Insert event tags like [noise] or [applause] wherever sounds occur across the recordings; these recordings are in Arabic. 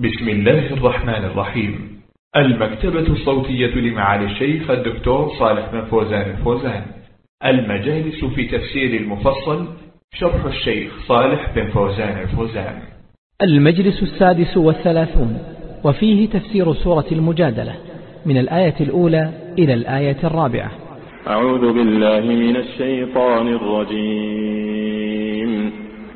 بسم الله الرحمن الرحيم. المكتبة الصوتية لمعالي الشيخ الدكتور صالح بن فوزان الفوزان. المجالس في تفسير المفصل شرح الشيخ صالح بن فوزان الفوزان. المجلس السادس والثلاثون وفيه تفسير سورة المجادلة من الآية الأولى إلى الآية الرابعة. أعوذ بالله من الشيطان الرجيم.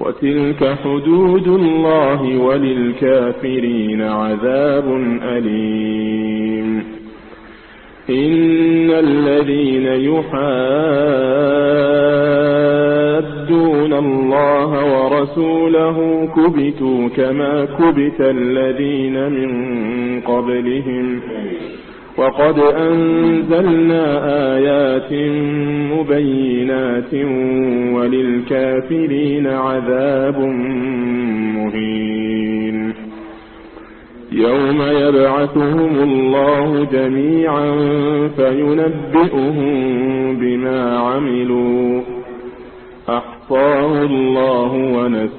وتلك حدود الله وللكافرين عذاب أليم. إن الذين يحادون الله ورسوله كبتوا كما كبت الذين من قبلهم. وقد أنزلنا آيات مبينات وللكافرين عذاب مهين. يوم يبعثهم الله جميعا فينبئهم بما عملوا. أحصاه الله ونسوه.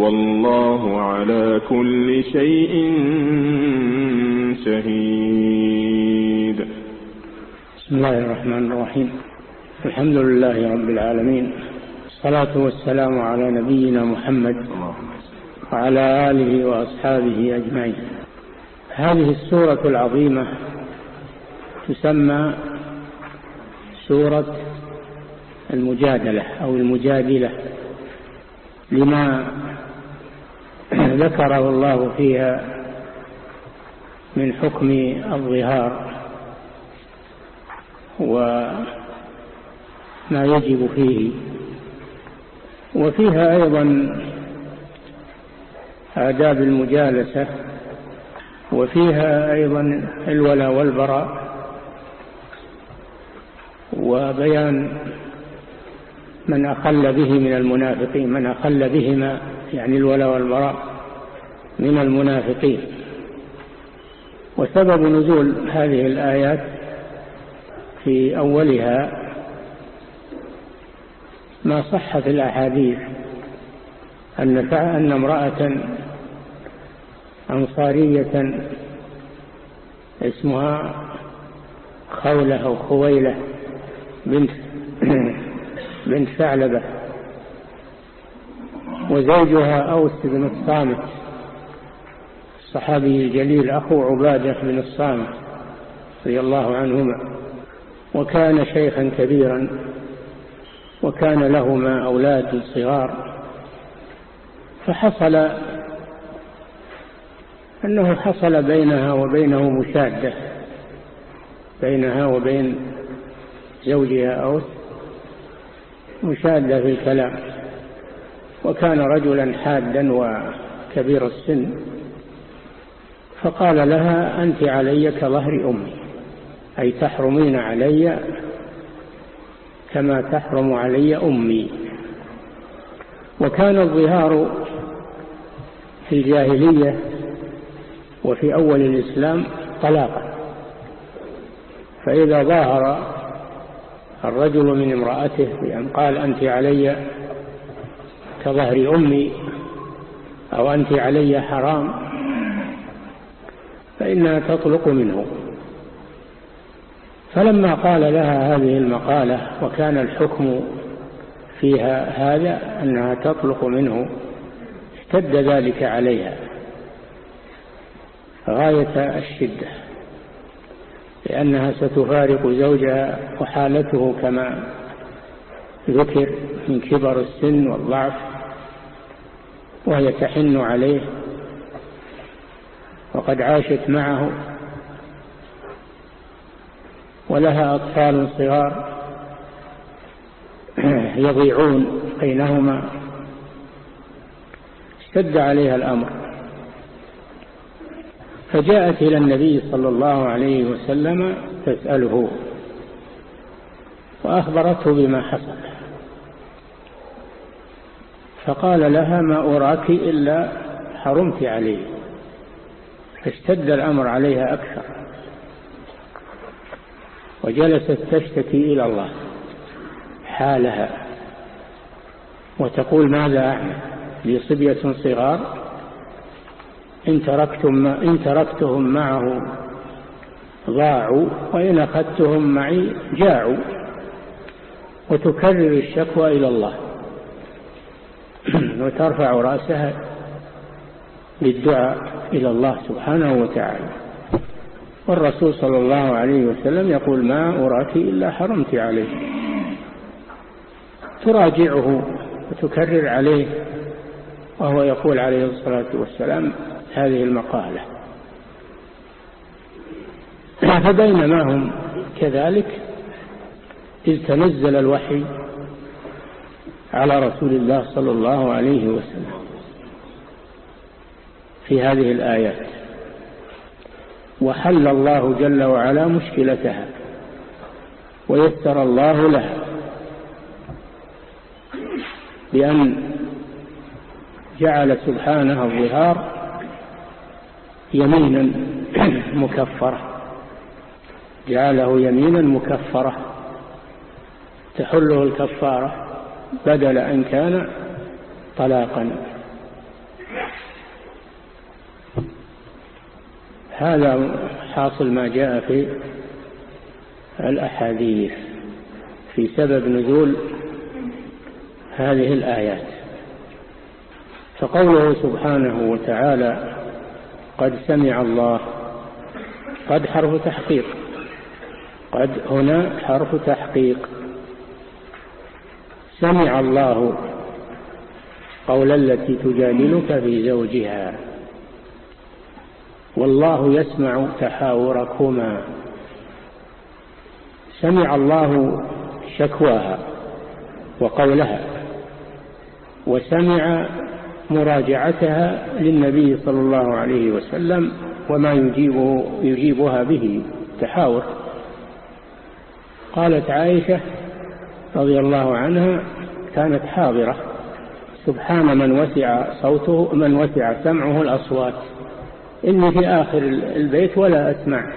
والله على كل شيء شهيد. بسم الله الرحمن الرحيم. الحمد لله رب العالمين. الصلاة والسلام على نبينا محمد وعلى آله وأصحابه أجمعين. هذه السورة العظيمة تسمى سورة المجادلة أو المجادلة. لما ذكره الله فيها من حكم الظهار وما يجب فيه. وفيها أيضا آداب المجالسة وفيها أيضا الولاء والبراء وبيان من أخل به من المنافقين من أخل بهما يعني الولاء والبراء. من المنافقين. وسبب نزول هذه الآيات في أولها ما صح في الأحاديث أن أن امرأة أنصارية اسمها خولة أو خويلة بنت [clears throat] بنت ثعلبة وزوجها أوس بن الصامت. الصحابي الجليل أخو عبادة بن الصامت رضي الله عنهما وكان شيخا كبيرا وكان لهما أولاد صغار فحصل أنه حصل بينها وبينه مشادة بينها وبين زوجها أوس مشادة في الكلام وكان رجلا حادا وكبير السن. فقال لها أنت علي كظهر أمي. أي تحرمين علي كما تحرم علي أمي. وكان الظهار في الجاهلية وفي أول الإسلام طلاقا. فإذا ظاهر الرجل من امرأته بأن قال أنت علي كظهر أمي أو أنت علي حرام. فإنها تطلق منه. فلما قال لها هذه المقالة وكان الحكم فيها هذا أنها تطلق منه اشتد ذلك عليها. غاية الشدة لأنها ستفارق زوجها وحالته كما ذكر من كبر السن والضعف وهي تحن عليه. وقد عاشت معه ولها أطفال صغار [clears throat] يضيعون بينهما اشتد عليها الأمر. فجاءت إلى النبي صلى الله عليه وسلم تسأله وأخبرته بما حصل. فقال لها ما أراك إلا حرمت عليه فاشتد الأمر عليها أكثر. وجلست تشتكي إلى الله حالها. وتقول ماذا أعمل لي صبية صغار إن, تركتم إن تركتهم معه ضاعوا وإن أخذتهم معي جاعوا. وتكرر الشكوى إلى الله. [clears throat] وترفع رأسها للدعاء إلى الله سبحانه وتعالى. والرسول صلى الله عليه وسلم يقول ما أراك إلا حرمت عليه تراجعه وتكرر عليه وهو يقول عليه الصلاة والسلام هذه المقالة. [clears throat] فبينما هم كذلك إذ تنزل الوحي على رسول الله صلى الله عليه وسلم. في هذه الآيات. وحل الله جل وعلا مشكلتها. ويسر الله لها. بأن جعل سبحانه الظهار يمينا [clears throat] مكفرة. جعله يمينا مكفرة. تحله الكفارة بدل أن كان طلاقا. هذا حاصل ما جاء في الأحاديث في سبب نزول هذه الآيات. فقوله سبحانه وتعالى قد سمع الله قد حرف تحقيق قد هنا حرف تحقيق. سمع الله قول التي تجادلك في زوجها. والله يسمع تحاوركما. سمع الله شكواها وقولها وسمع مراجعتها للنبي صلى الله عليه وسلم وما يجيبه يجيبها به تحاور. قالت عائشة رضي الله عنها كانت حاضرة. سبحان من وسع صوته من وسع سمعه الأصوات. إني في آخر البيت ولا أسمع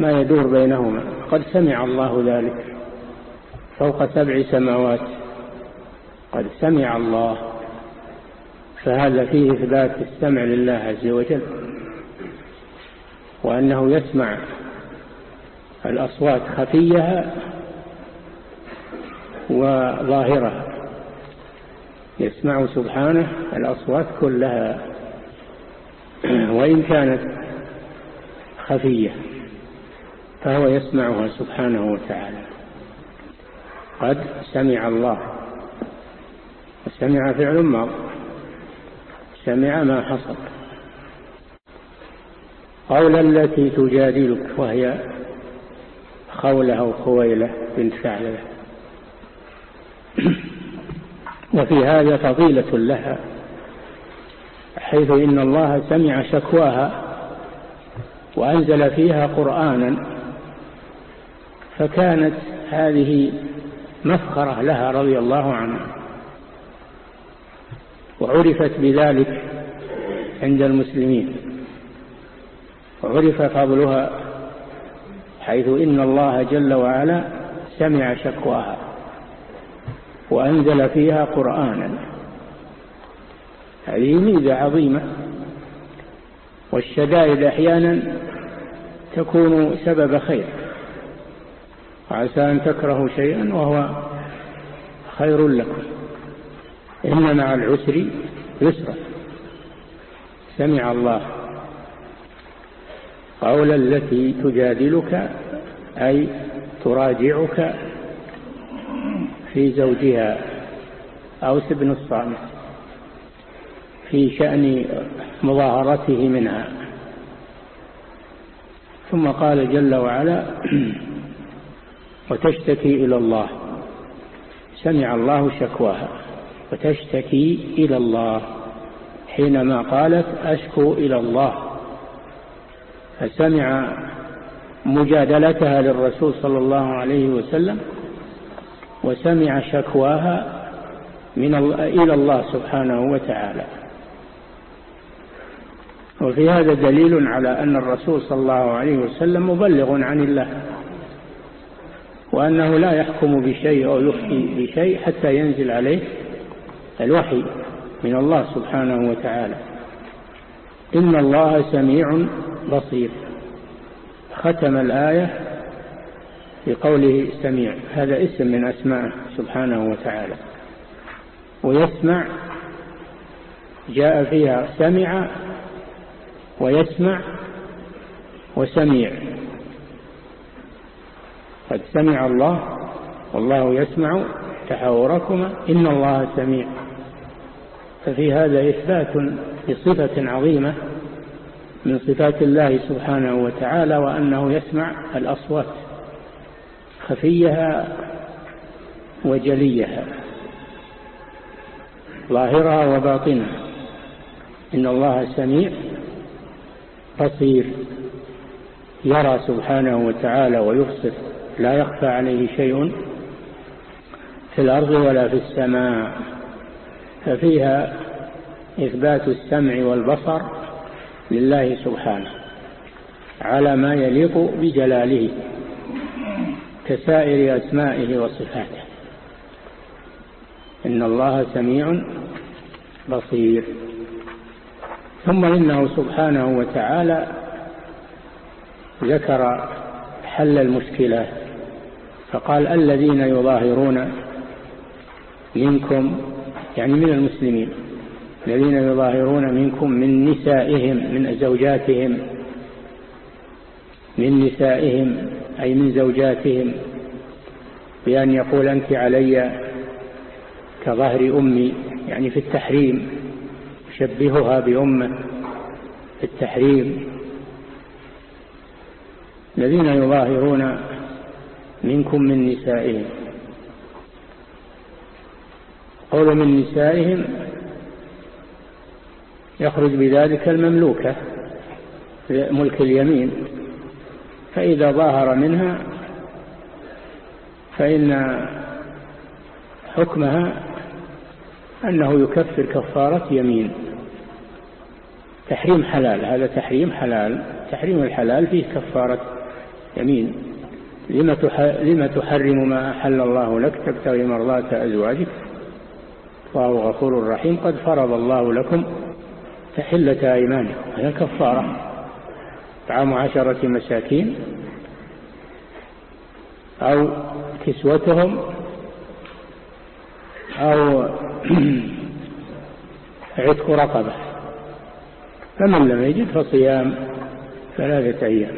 ما يدور بينهما. قد سمع الله ذلك فوق سبع سماوات. قد سمع الله فهذا فيه إثبات السمع لله عز وجل وأنه يسمع الأصوات خفيها وظاهرها يسمع سبحانه الأصوات كلها. [clears throat] وإن كانت خفية فهو يسمعها سبحانه وتعالى. قد سمع الله. سمع فعل ماض سمع ما حصل. قول التي تجادلك وهي خولة أو خويلة بنت ثعلبة [clears throat] وفي هذا فضيلة لها. حيث إن الله سمع شكواها وأنزل فيها قرآنا فكانت هذه مفخرة لها رضي الله عنها وعرفت بذلك عند المسلمين وعرف فضلها حيث إن الله جل وعلا سمع شكواها وأنزل فيها قرآنا هذه ميزة عظيمة. والشدائد أحيانا تكون سبب خير. وعسى أن تكرهوا شيئا وهو خير لكم. إن مع العسر يسرا سمع الله. قول التي تجادلك أي تراجعك في زوجها. أوس بن الصامت. في شأن مظاهرته منها. ثم قال جل وعلا وتشتكي إلى الله. سمع الله شكواها. وتشتكي إلى الله. حينما قالت أشكو إلى الله. فسمع مجادلتها للرسول صلى الله عليه وسلم وسمع شكواها من إلى الله سبحانه وتعالى. وفي هذا دليل على أن الرسول صلى الله عليه وسلم مبلغ عن الله وأنه لا يحكم بشيء أو يفتي بشيء حتى ينزل عليه الوحي من الله سبحانه وتعالى. إن الله سميع بصير. ختم الآية بقوله سميع. هذا اسم من أسماءه سبحانه وتعالى. ويسمع جاء فيها سمع ويسمع وسميع. قد سمع الله والله يسمع تحاوركما. إن الله سميع. ففي هذا إثبات لصفة عظيمة من صفات الله سبحانه وتعالى وأنه يسمع الأصوات خفيها وجليها ظاهرها وباطنها. إن الله سميع بصير يرى سبحانه وتعالى ويبصر لا يخفى عليه شيء في الأرض ولا في السماء. ففيها إثبات السمع والبصر لله سبحانه على ما يليق بجلاله كسائر أسمائه وصفاته. إن الله سميع بصير. ثم إنه سبحانه وتعالى ذكر حل المشكلات فقال الذين يظاهرون منكم يعني من المسلمين الذين يظاهرون منكم من نسائهم من زوجاتهم من نسائهم أي من زوجاتهم بأن يقول أنت علي كظهر أمي يعني في التحريم. يشبهها بأمة في التحريم. الذين يظاهرون منكم من نسائهم. قول من نسائهم يخرج بذلك المملوكة ملك اليمين. فإذا ظاهر منها فإن حكمها أنه يكفر كفارة يمين. تحريم حلال هذا تحريم حلال تحريم الحلال فيه كفارة يمين. لما تحرم ما أحل الله لك تبتغي مرضات أزواجك. الله غفور رحيم قد فرض الله لكم تحلة أيمانكم. هذا كفارة. طعام عشرة مساكين. أو كسوتهم. أو [clears throat] عتق رقبة. فمن لم يجد فصيام ثلاثة أيام.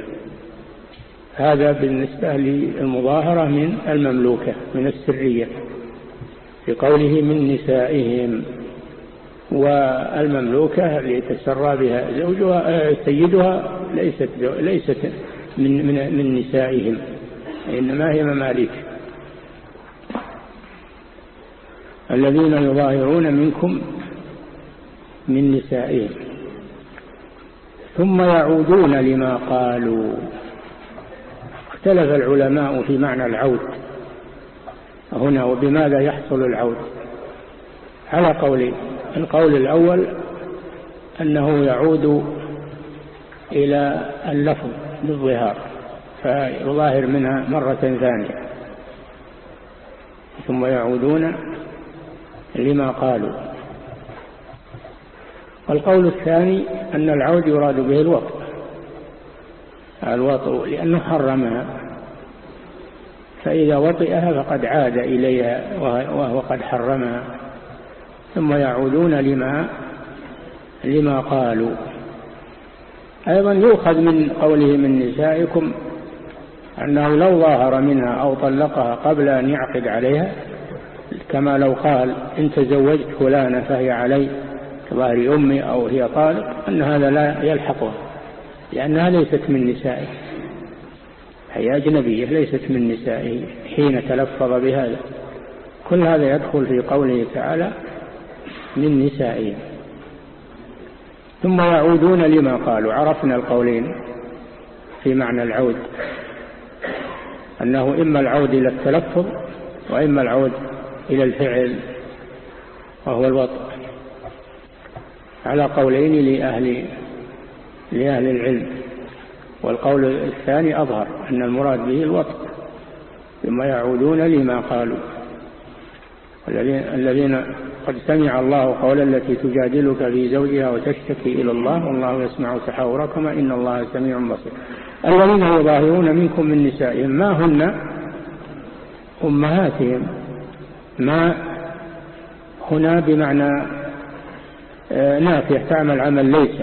هذا بالنسبة للمظاهرة من المملوكة من السرية في قوله من نسائهم والمملوكة ليتسرى بها زوجها آه، سيدها ليست ليست من من من نسائهم إنما هي مماليك. الذين يظاهرون منكم من نسائهم. ثم يعودون لما قالوا. اختلف العلماء في معنى العود. هنا وبماذا يحصل العود؟ على قولين القول الأول أنه يعود إلى اللفظ بالظهار فيظاهر منها مرة ثانية. ثم يعودون لما قالوا. القول الثاني أن العود يراد به الوطء. الوطء لأنه حرمها. فإذا وطئها فقد عاد إليها وهو قد حرمها. ثم يعودون لما لما قالوا. أيضا يؤخذ من قوله من نسائكم أنه لو ظاهر منها أو طلقها قبل أن يعقد عليها كما لو قال إن تزوجت فلانة فهي علي كظاهر أمي أو هي طالق أن هذا لا يلحقها لأنها ليست من نسائه. هي أجنبية ليست من نسائه حين تلفظ بهذا. كل هذا يدخل في قوله تعالى من نسائه. ثم يعودون لما قالوا. عرفنا القولين في معنى العود. أنه إما العود إلى التلفظ وإما العود إلى الفعل وهو الوطء على قولين لأهل, لأهل العلم. والقول الثاني أظهر أن المراد به الوطء ثم يعودون لما قالوا. الذين قد سمع الله قول التي تجادلك في زوجها وتشتكي إلى الله والله يسمع تحاوركما إن الله سميع بصير. الذين يظاهرون منكم من نسائهم ما هن؟ أمهاتهم. ما هنا بمعنى نافية تعمل عمل ليس.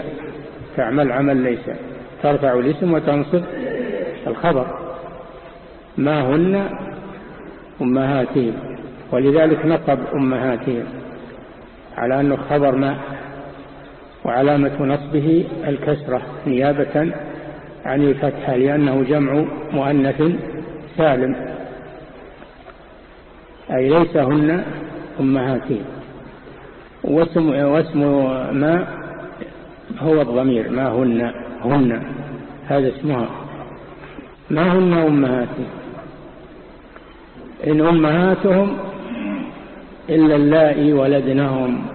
تعمل عمل ليس. ترفع الاسم وتنصب الخبر. ما هن أمهاتهم؟ ولذلك نصب أمهاتهم على أنه خبر ما؟ وعلامة نصبه الكسرة نيابة عن الفتحة لأنه جمع مؤنث سالم. أي ليس هن أمهاتهم. واسم, واسم ما هو الضمير ما هن هن. هذا اسمها. ما هن أمهاتهم إن أمهاتهم إلا اللائي ولدنهم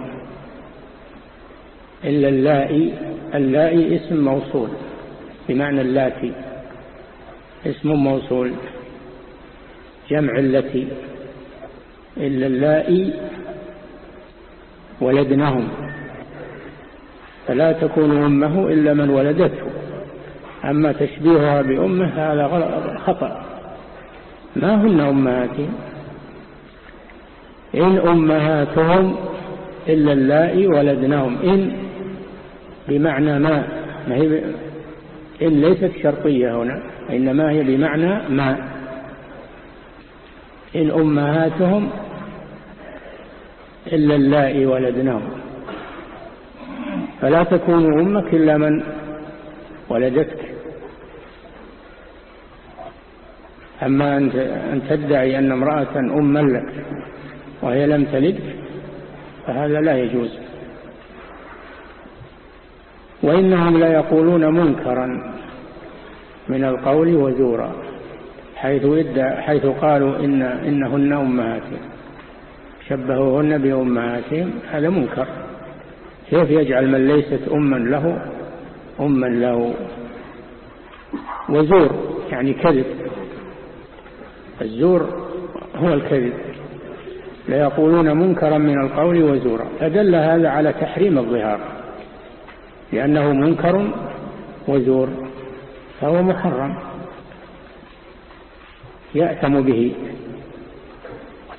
إلا اللائي اللائي اسم موصول بمعنى اللاتي. اسم موصول. جمع التي إلا اللائي ولدنهم. فلا تكون أمه إلا من ولدته. أما تشبيهها بأمه هذا خطأ. ما هن أمهاتهم إن أمهاتهم إلا اللائي ولدنهم. إن بمعنى ما؟ ما هي إن ليست شرطية هنا إنما هي بمعنى ما؟ إن أمهاتهم إلا اللائي ولدنهم فلا تكون أمك إلا من ولدتك. أما أن تدعي أن امرأة أما لك وهي لم تلد فهذا لا يجوز. وإنهم لا يقولون منكرا من القول وزورا حيث, حيث قالوا إن إنهن أمهاتهم شبهوهن بأمهاتهم هذا منكر. كيف يجعل من ليست أما له أما له؟ وزور يعني كذب. الزور هو الكذب. ليقولون منكرا من القول وزورا. فدل هذا على تحريم الظهار لأنه منكر وزور فهو محرم. يأتم به.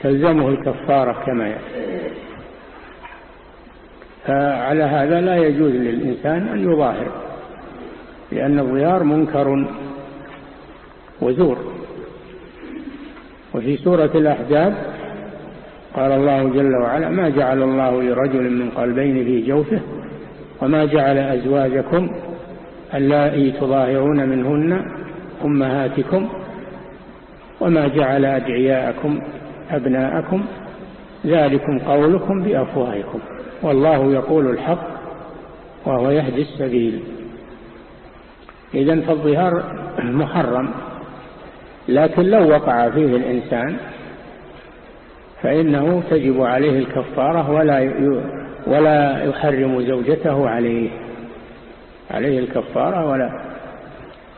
تلزمه الكفارة كما يأتي. فعلى هذا لا يجوز للإنسان أن يظاهر لأن الظهار منكر وزور. وفي سورة الأحزاب قال الله جل وعلا ما جعل الله لرجل من قلبين في جوفه وما جعل أزواجكم اللائي تظاهرون منهن أمهاتكم وما جعل أدعياءكم أبناءكم ذلكم قولكم بأفواهكم. والله يقول الحق وهو يهدي السبيل. إذا فالظهار محرم لكن لو وقع فيه الإنسان فإنه تجب عليه الكفارة ولا ولا يحرم زوجته عليه. عليه الكفارة ولا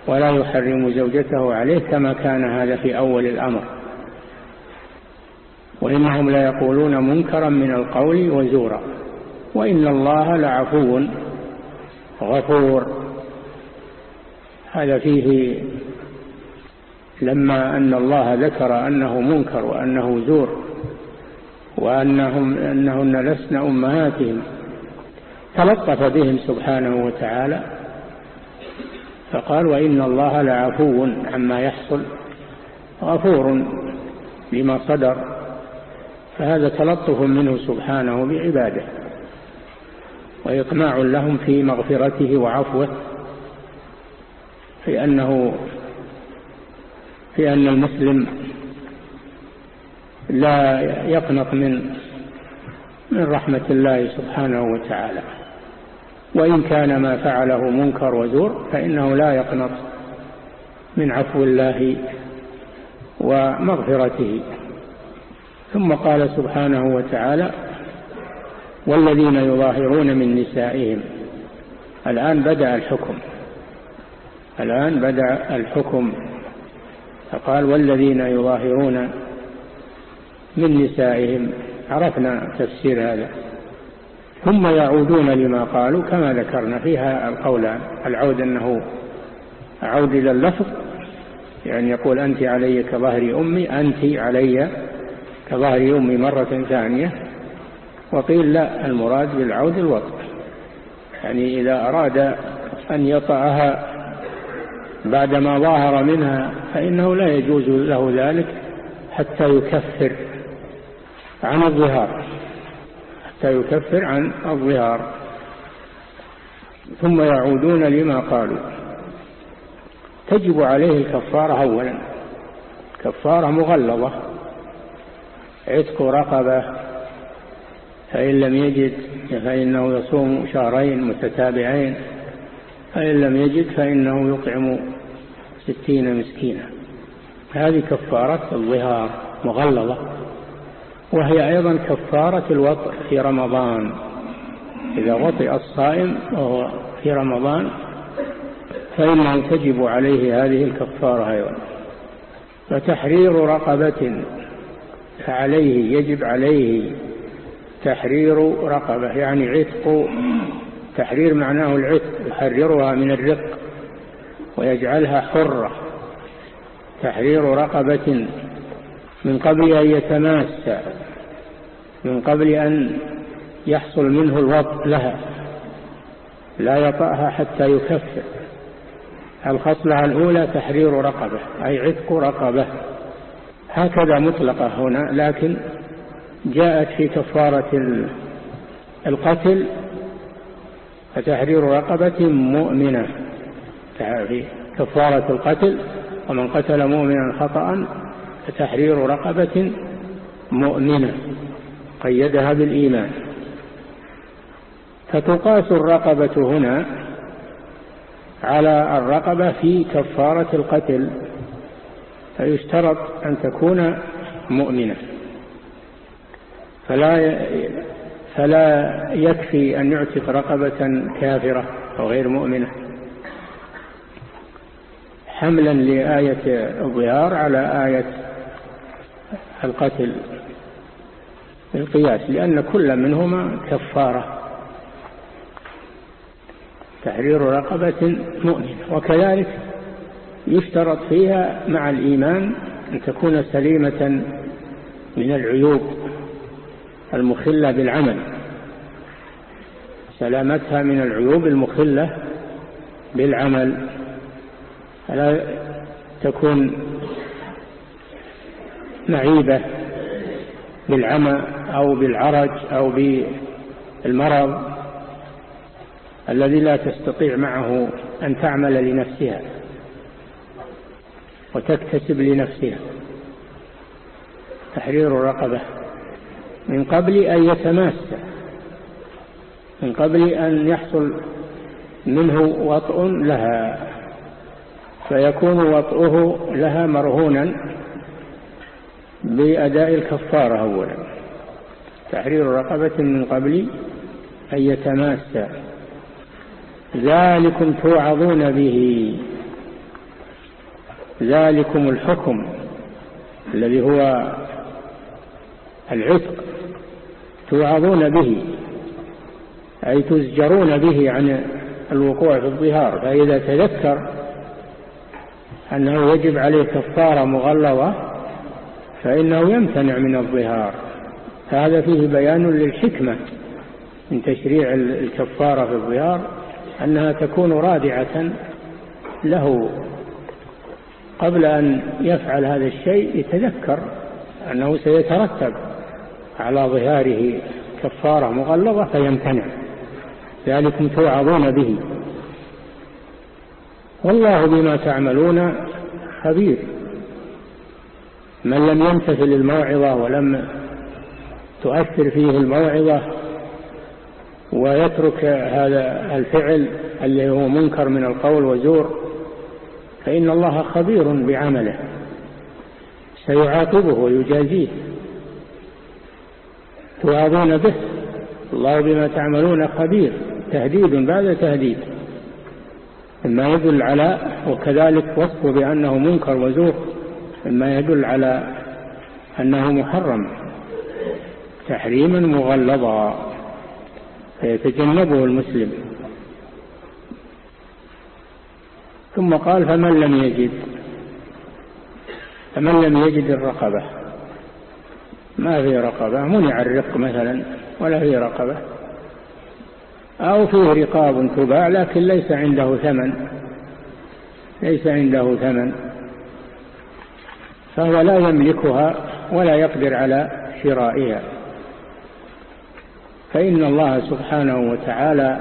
ولا يحرم زوجته عليه كما كان هذا في أول الأمر. وإنهم ليقولون منكرا من القول وزورا. وإن الله لعفو غفور. هذا فيه لما أن الله ذكر أنه منكر وأنه زور وأنهم أنهن لسن أمهاتهم. تلطف بهم سبحانه وتعالى. فقال وإن الله لعفو عما يحصل. غفور لما صدر. فهذا تلطف منه سبحانه بعباده وإقناع لهم في مغفرته وعفوه في أنه في أن المسلم لا يقنط من من رحمة الله سبحانه وتعالى. وإن كان ما فعله منكر وزور فإنه لا يقنط من عفو الله ومغفرته. ثم قال سبحانه وتعالى والذين يظاهرون من نسائهم. الآن بدأ الحكم. الآن بدأ الحكم. فقال والذين يظاهرون من نسائهم. عرفنا تفسير هذا. ثم يعودون لما قالوا كما ذكرنا فيها القولان العود أنه عود إلى اللفظ يعني يقول أنت علي كظهر أمي أنت علي كظهر أمي مرة ثانية وقيل لا المراد بالعود الوطء يعني إذا أراد أن يطأها بعدما ظاهر منها فإنه لا يجوز له ذلك حتى يكفر عن الظهار حتى يكفر عن الظهار. ثم يعودون لما قالوا. تجب عليه الكفارة أولا. كفارة مغلظة. عتق رقبة فإن لم يجد فإنه يصوم شهرين متتابعين فإن لم يجد فإنه يطعم ستين مسكينا. هذه كفارة الظهار مغلظة وهي أيضا كفارة الوطء في رمضان. إذا وطئ الصائم وهو في رمضان فإنه تجب عليه هذه الكفارة أيضا. فتحرير رقبة فعليه يجب عليه تحرير رقبة يعني عتق تحرير معناه العتق يحررها من الرق ويجعلها حرة. تحرير رقبة من قبل أن يتماسى من قبل أن يحصل منه الوط لها. لا يطأها حتى يكفر. الخصلة الأولى تحرير رقبة أي عتق رقبة. هكذا مطلقة هنا لكن جاءت في كفارة القتل فتحرير رقبة مؤمنة. في كفارة القتل ومن قتل مؤمنا خطأ فتحرير رقبة مؤمنة قيدها بالإيمان. فتقاس الرقبة هنا على الرقبة في كفارة القتل. فيشترط أن تكون مؤمنة. فلا فلا يكفي أن يعتق رقبة كافرة أو غير مؤمنة. حملا لآية الظهار على آية القتل بالقياس لأن كل منهما كفارة. تحرير رقبة مؤمنة. وكذلك يشترط فيها مع الإيمان أن تكون سليمة من العيوب المخلة بالعمل. سلامتها من العيوب المخلة بالعمل. فلا تكون معيبة بالعمى أو بالعرج أو بالمرض الذي لا تستطيع معه أن تعمل لنفسها. وتكتسب لنفسها. تحرير الرقبة من قبل أن يتماس. من قبل أن يحصل منه وطء لها. فيكون وطئه لها مرهونا بأداء الكفارة أولا. تحرير رقبة من قبل أن يتماسى ذلكم توعظون به. ذلكم الحكم الذي هو العتق توعظون به أي تزجرون به عن الوقوع في الظهار فإذا تذكر أنه يجب عليه كفارة مغلظة فإنه يمتنع من الظهار. فهذا فيه بيان للحكمة من تشريع الكفارة في الظهار أنها تكون رادعة له. قبل أن يفعل هذا الشيء يتذكر أنه سيترتب على ظهاره كفارة مغلظة فيمتنع. ذلكم توعظون به. والله بما تعملون خبير. من لم يمتثل الموعظة ولم تؤثر فيه الموعظة ويترك هذا الفعل اللي هو منكر من القول وزور فإن الله خبير بعمله. سيعاقبه ويجازيه. توعظون به. الله بما تعملون خبير. تهديد بعد تهديد. مما يدل على وكذلك وصفه بأنه منكر وزور. مما يدل على أنه محرم. تحريما مغلظا. فيتجنبه المسلم. ثم قال فمن لم يجد؟ فمن لم يجد الرقبة. ما في رقبة منع الرق مثلا ولا في رقبة. أو فيه رقاب تباع لكن ليس عنده ثمن. ليس عنده ثمن. فهو لا يملكها ولا يقدر على شرائها. فإن الله سبحانه وتعالى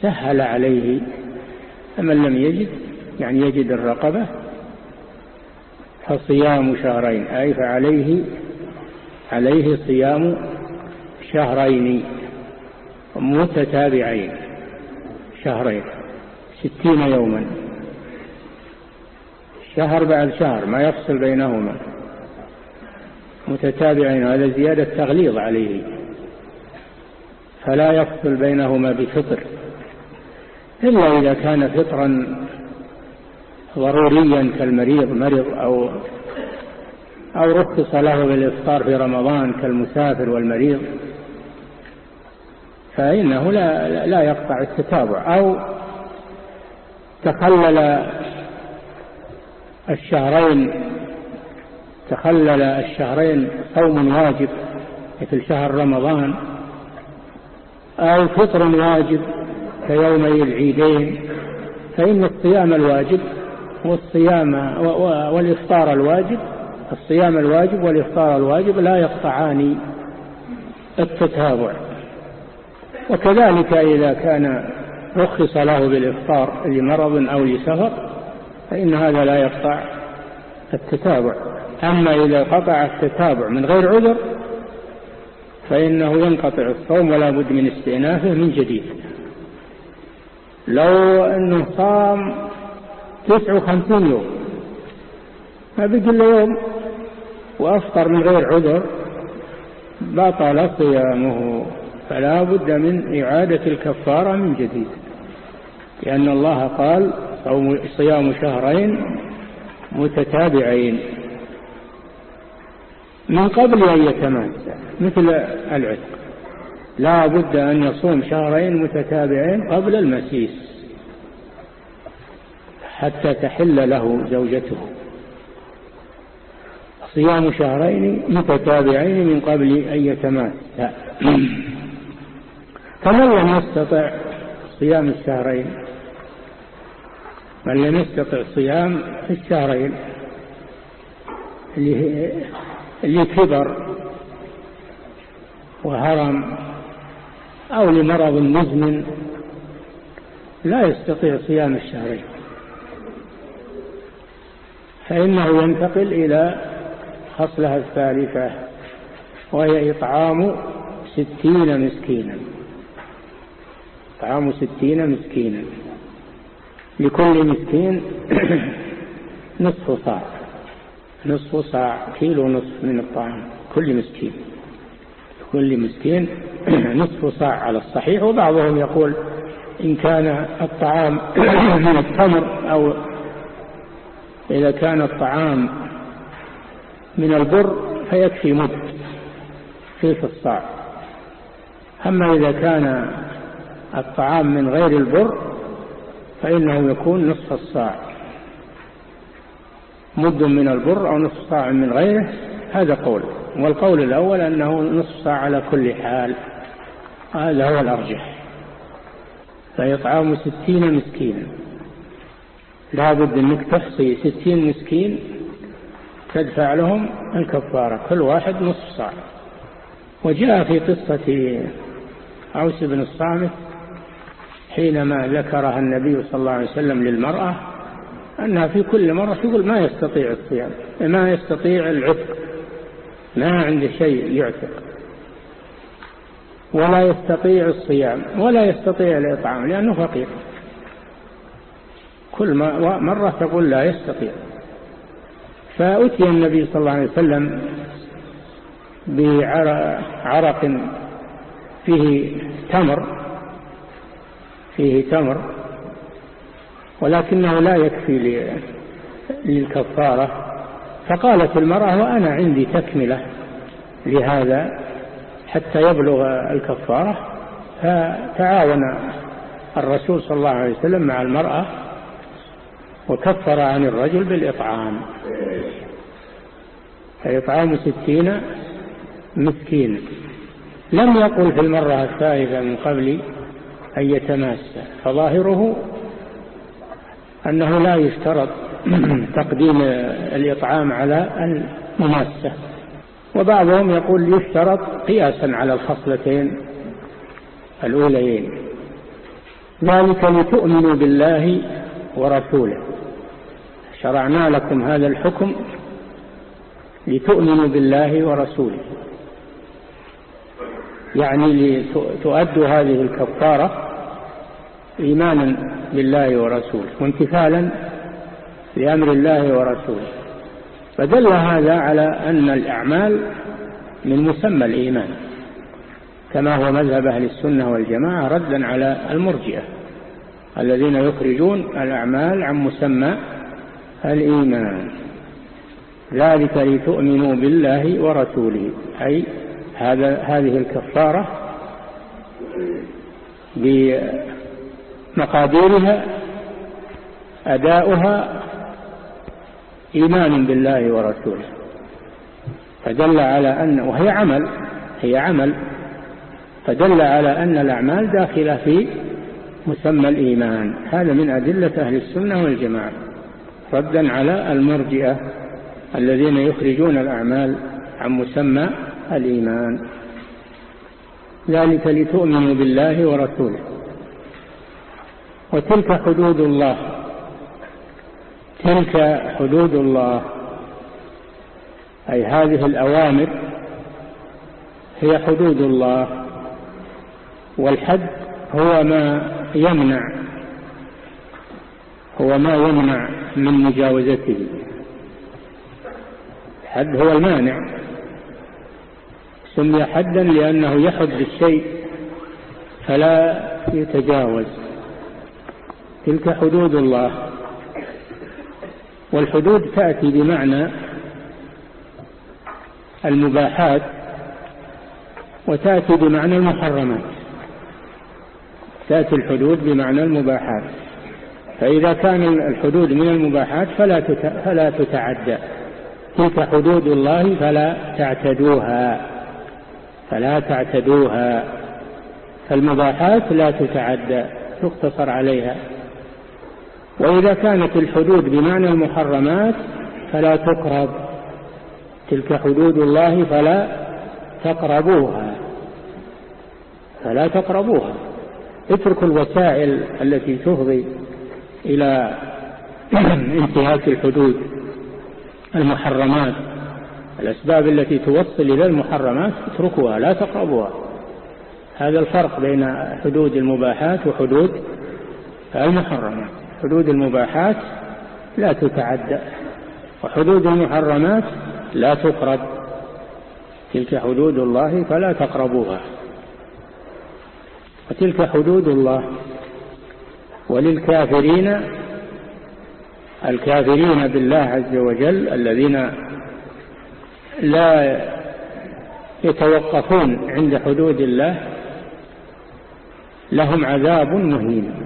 سهل عليه فمن لم يجد يعني يجد الرقبة فصيام شهرين أي فعليه عليه صيام شهرين متتابعين شهرين ستين يوما. شهر بعد شهر ما يفصل بينهما. متتابعين هذا زيادة تغليظ عليه. فلا يفصل بينهما بفطر. إلا إذا كان فطرا ضروريا كالمريض مرض أو أو رخص له بالإفطار في رمضان كالمسافر والمريض فإنه لا, لا يقطع التتابع. أو تخلل الشهرين تخلل الشهرين صوم واجب مثل شهر رمضان أو فطر واجب كيومي العيدين فإن الصيام الواجب والصيام والإفطار الواجب الصيام الواجب والإفطار الواجب لا يقطعان التتابع. وكذلك إذا كان رخص له بالإفطار لمرض أو لسفر فإن هذا لا يقطع التتابع. أما إذا قطع التتابع من غير عذر فإنه ينقطع الصوم ولا بد من استئنافه من جديد. لو أنه صام تسع وخمسين يوم. ما بقي له يوم وأفطر من غير عذر بطل صيامه فلا بد من إعادة الكفارة من جديد. لأن الله قال صيام شهرين متتابعين. من قبل أن يتماسى مثل العتق. لا بد أن يصوم شهرين متتابعين قبل المسيس حتى تحل له زوجته. صيام شهرين متتابعين من قبل أن يتماسى فمن لم يستطع صيام الشهرين؟ من لم يستطع صيام في الشهرين؟ اللي كبر وهرم أو لمرض مزمن لا يستطيع صيام الشهرين. فإنه ينتقل إلى خصلها الثالثة وهي إطعام ستين مسكينا. إطعام ستين مسكينا. لكل مسكين [clears throat] نصف صاع. نصف صاع كيلو نصف من الطعام. كل مسكين. كل مسكين [coughs] نصف صاع على الصحيح وبعضهم يقول إن كان الطعام [coughs] من التمر أو إذا كان الطعام من البر فيكفي مد في الصاع. أما إذا كان الطعام من غير البر فإنه يكون نصف الصاع. مد من البر أو نصف صاع من غيره هذا قول. والقول الأول أنه نصف صاع على كل حال. هذا هو الأرجح. فيطعام ستين مسكينا. لا بد أنك تحصي ستين مسكين تدفع لهم الكفارة كل واحد نصف صاع. وجاء في قصة عوس بن الصامت حينما ذكرها النبي صلى الله عليه وسلم للمرأة أنها في كل مرة تقول ما يستطيع الصيام ما يستطيع العتق ما عنده شيء يعتق. ولا يستطيع الصيام ولا يستطيع الإطعام لأنه فقير. كل مرة تقول لا يستطيع. فأتي النبي صلى الله عليه وسلم بعرق فيه تمر فيه تمر ولكنه لا يكفي للكفارة. فقالت المرأة وأنا عندي تكملة لهذا حتى يبلغ الكفارة فتعاون الرسول صلى الله عليه وسلم مع المرأة وكفر عن الرجل بالإطعام. فإطعام ستين مسكين. لم يقل في المرة الثالثة من قبل أن يتماسى فظاهره أنه لا يشترط [clears throat] تقديم الإطعام على المماسة. وبعضهم يقول يشترط قياسا على الخصلتين الأوليين. ذلك لتؤمنوا بالله ورسوله. شرعنا لكم هذا الحكم لتؤمنوا بالله ورسوله. يعني لتؤدوا هذه الكفارة إيمانا بالله ورسوله وامتثالا لأمر الله ورسوله. فدل هذا على أن الأعمال من مسمى الإيمان كما هو مذهب أهل السنة والجماعة ردا على المرجئة الذين يخرجون الأعمال عن مسمى الإيمان. ذلك لتؤمنوا بالله ورسوله أي هذا هذه الكفارة بمقاديرها أداؤها إيمان بالله ورسوله. فدل على أن وهي عمل هي عمل. فدل على أن الأعمال داخلة في مسمى الإيمان. هذا من أدلة أهل السنة والجماعة. ردا على المرجئة الذين يخرجون الأعمال عن مسمى الإيمان. ذلك لتؤمنوا بالله ورسوله. وتلك حدود الله. تلك حدود الله. أي هذه الأوامر هي حدود الله. والحد هو ما يمنع هو ما يمنع من مجاوزته. الحد هو المانع. سمي حدا لأنه يحد الشيء فلا يتجاوز. تلك حدود الله. والحدود تأتي بمعنى المباحات وتأتي بمعنى المحرمات. تأتي الحدود بمعنى المباحات. فإذا كان الحدود من المباحات فلا فلا تتعدى. تلك حدود الله فلا تعتدوها. فلا تعتدوها. فالمباحات لا تتعدى. تقتصر عليها. وإذا كانت الحدود بمعنى المحرمات فلا تقرب. تلك حدود الله فلا تقربوها. فلا تقربوها. اتركوا الوسائل التي تفضي إلى [clears throat] انتهاك الحدود المحرمات الأسباب التي توصل إلى المحرمات اتركوها لا تقربوها. هذا الفرق بين حدود المباحات وحدود المحرمات. حدود المباحات لا تتعدى وحدود المحرمات لا تقرب تلك حدود الله فلا تقربوها. وتلك حدود الله وللكافرين الكافرين بالله عز وجل الذين لا يتوقفون عند حدود الله لهم عذاب مهين.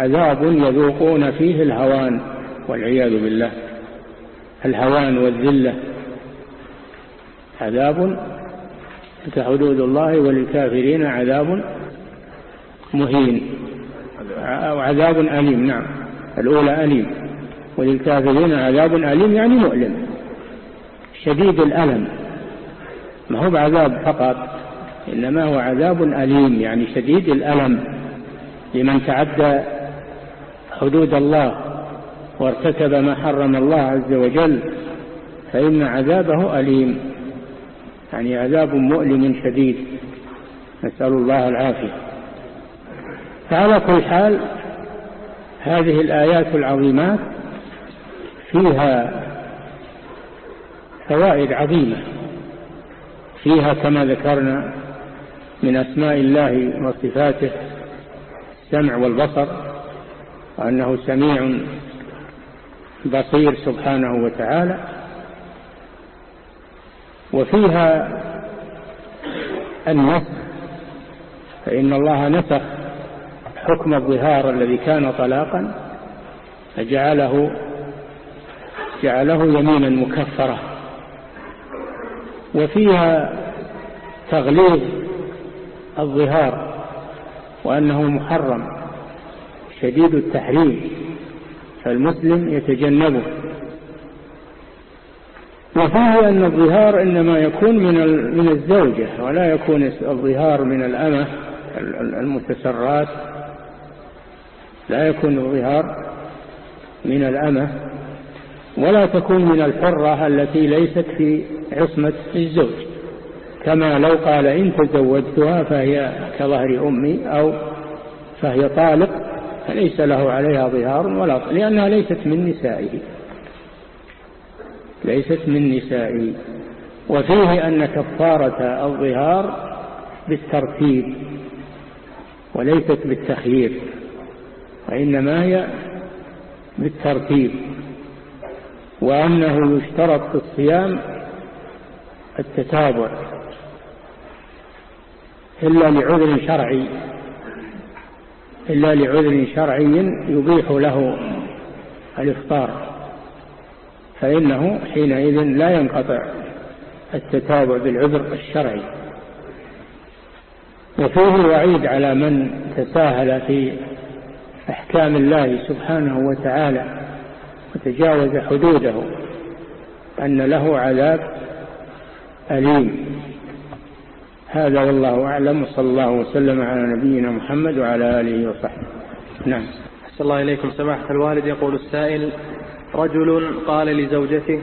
عذاب يذوقون فيه الهوان والعياذ بالله. الهوان والذلة. عذاب تلك حدود الله وللكافرين عذاب مهين. أو عذاب أليم نعم. الأولى أليم. وللكافرين عذاب أليم يعني مؤلم. شديد الألم. ما هو بعذاب فقط إنما هو عذاب أليم يعني شديد الألم لمن تعدى حدود الله وارتكب ما حرم الله عز وجل فإن عذابه أليم. يعني عذاب مؤلم شديد. نسأل الله العافية. فعلى كل حال هذه الآيات العظيمات فيها فوائد عظيمة. فيها كما ذكرنا من أسماء الله وصفاته السمع والبصر. وأنه سميع بصير سبحانه وتعالى. وفيها النسخ فإن الله نسخ حكم الظهار الذي كان طلاقا فجعله جعله يمينا مكفرة وفيها تغليظ الظهار وأنه محرم. شديد التحريم فالمسلم يتجنبه. وفيه أن الظهار إنما يكون من من الزوجة ولا يكون الظهار من الأمة المتسرات. لا يكون الظهار من الأمة ولا تكون من الحرة التي ليست في عصمة الزوج. كما لو قال إن تزوجتها فهي كظهر أمي أو فهي طالق فليس له عليها ظهار ولا لأنها ليست من نسائه. ليست من نسائه. وفيه أن كفارة الظهار بالترتيب وليست بالتخيير وإنما هي بالترتيب. وأنه يشترط في الصيام التتابع إلا لعذر شرعي. إلا لعذر شرعي يبيح له الإفطار. فإنه حينئذ لا ينقطع التتابع بالعذر الشرعي. وفيه وعيد على من تساهل في أحكام الله سبحانه وتعالى وتجاوز حدوده أن له عذاب أليم. هذا والله أعلم وصلى الله وسلم على نبينا محمد وعلى آله وصحبه. نعم. أحسن الله إليكم. سماحة الوالد يقول السائل رجل قال لزوجته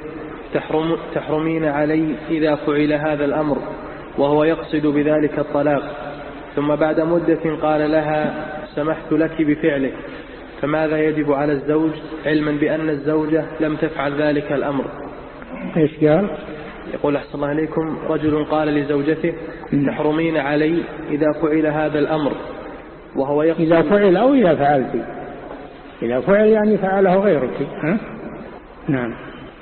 تحرم تحرمين علي إذا فعل هذا الأمر وهو يقصد بذلك الطلاق. ثم بعد مدة قال لها سمحت لك بفعله. فماذا يجب على الزوج؟ علما بأن الزوجة لم تفعل ذلك الأمر. إيش قال؟ يقول أحسن الله عليكم رجل قال لزوجته تحرمين علي إذا فعل هذا الأمر. وهو يقصد إذا فعل أو إذا فعلت. إذا فعل يعني فعله غيرك. ها؟ نعم.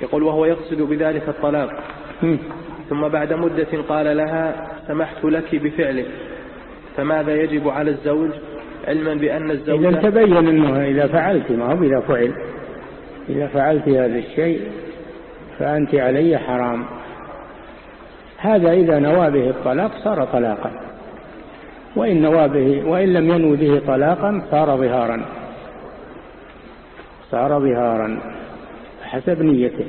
يقول وهو يقصد بذلك الطلاق. ثم بعد مدة قال لها سمحت لك بفعله. فماذا يجب على الزوج؟ علما بأن الزوجة إذا تبين أنه إذا فعلت ما هو إذا فعل. إذا فعلت هذا الشيء فأنت علي حرام. هذا إذا نوى به الطلاق صار طلاقا. وإن, نوى به وإن لم ينو به طلاقا صار ظهارا. صار ظهارا حسب نيته.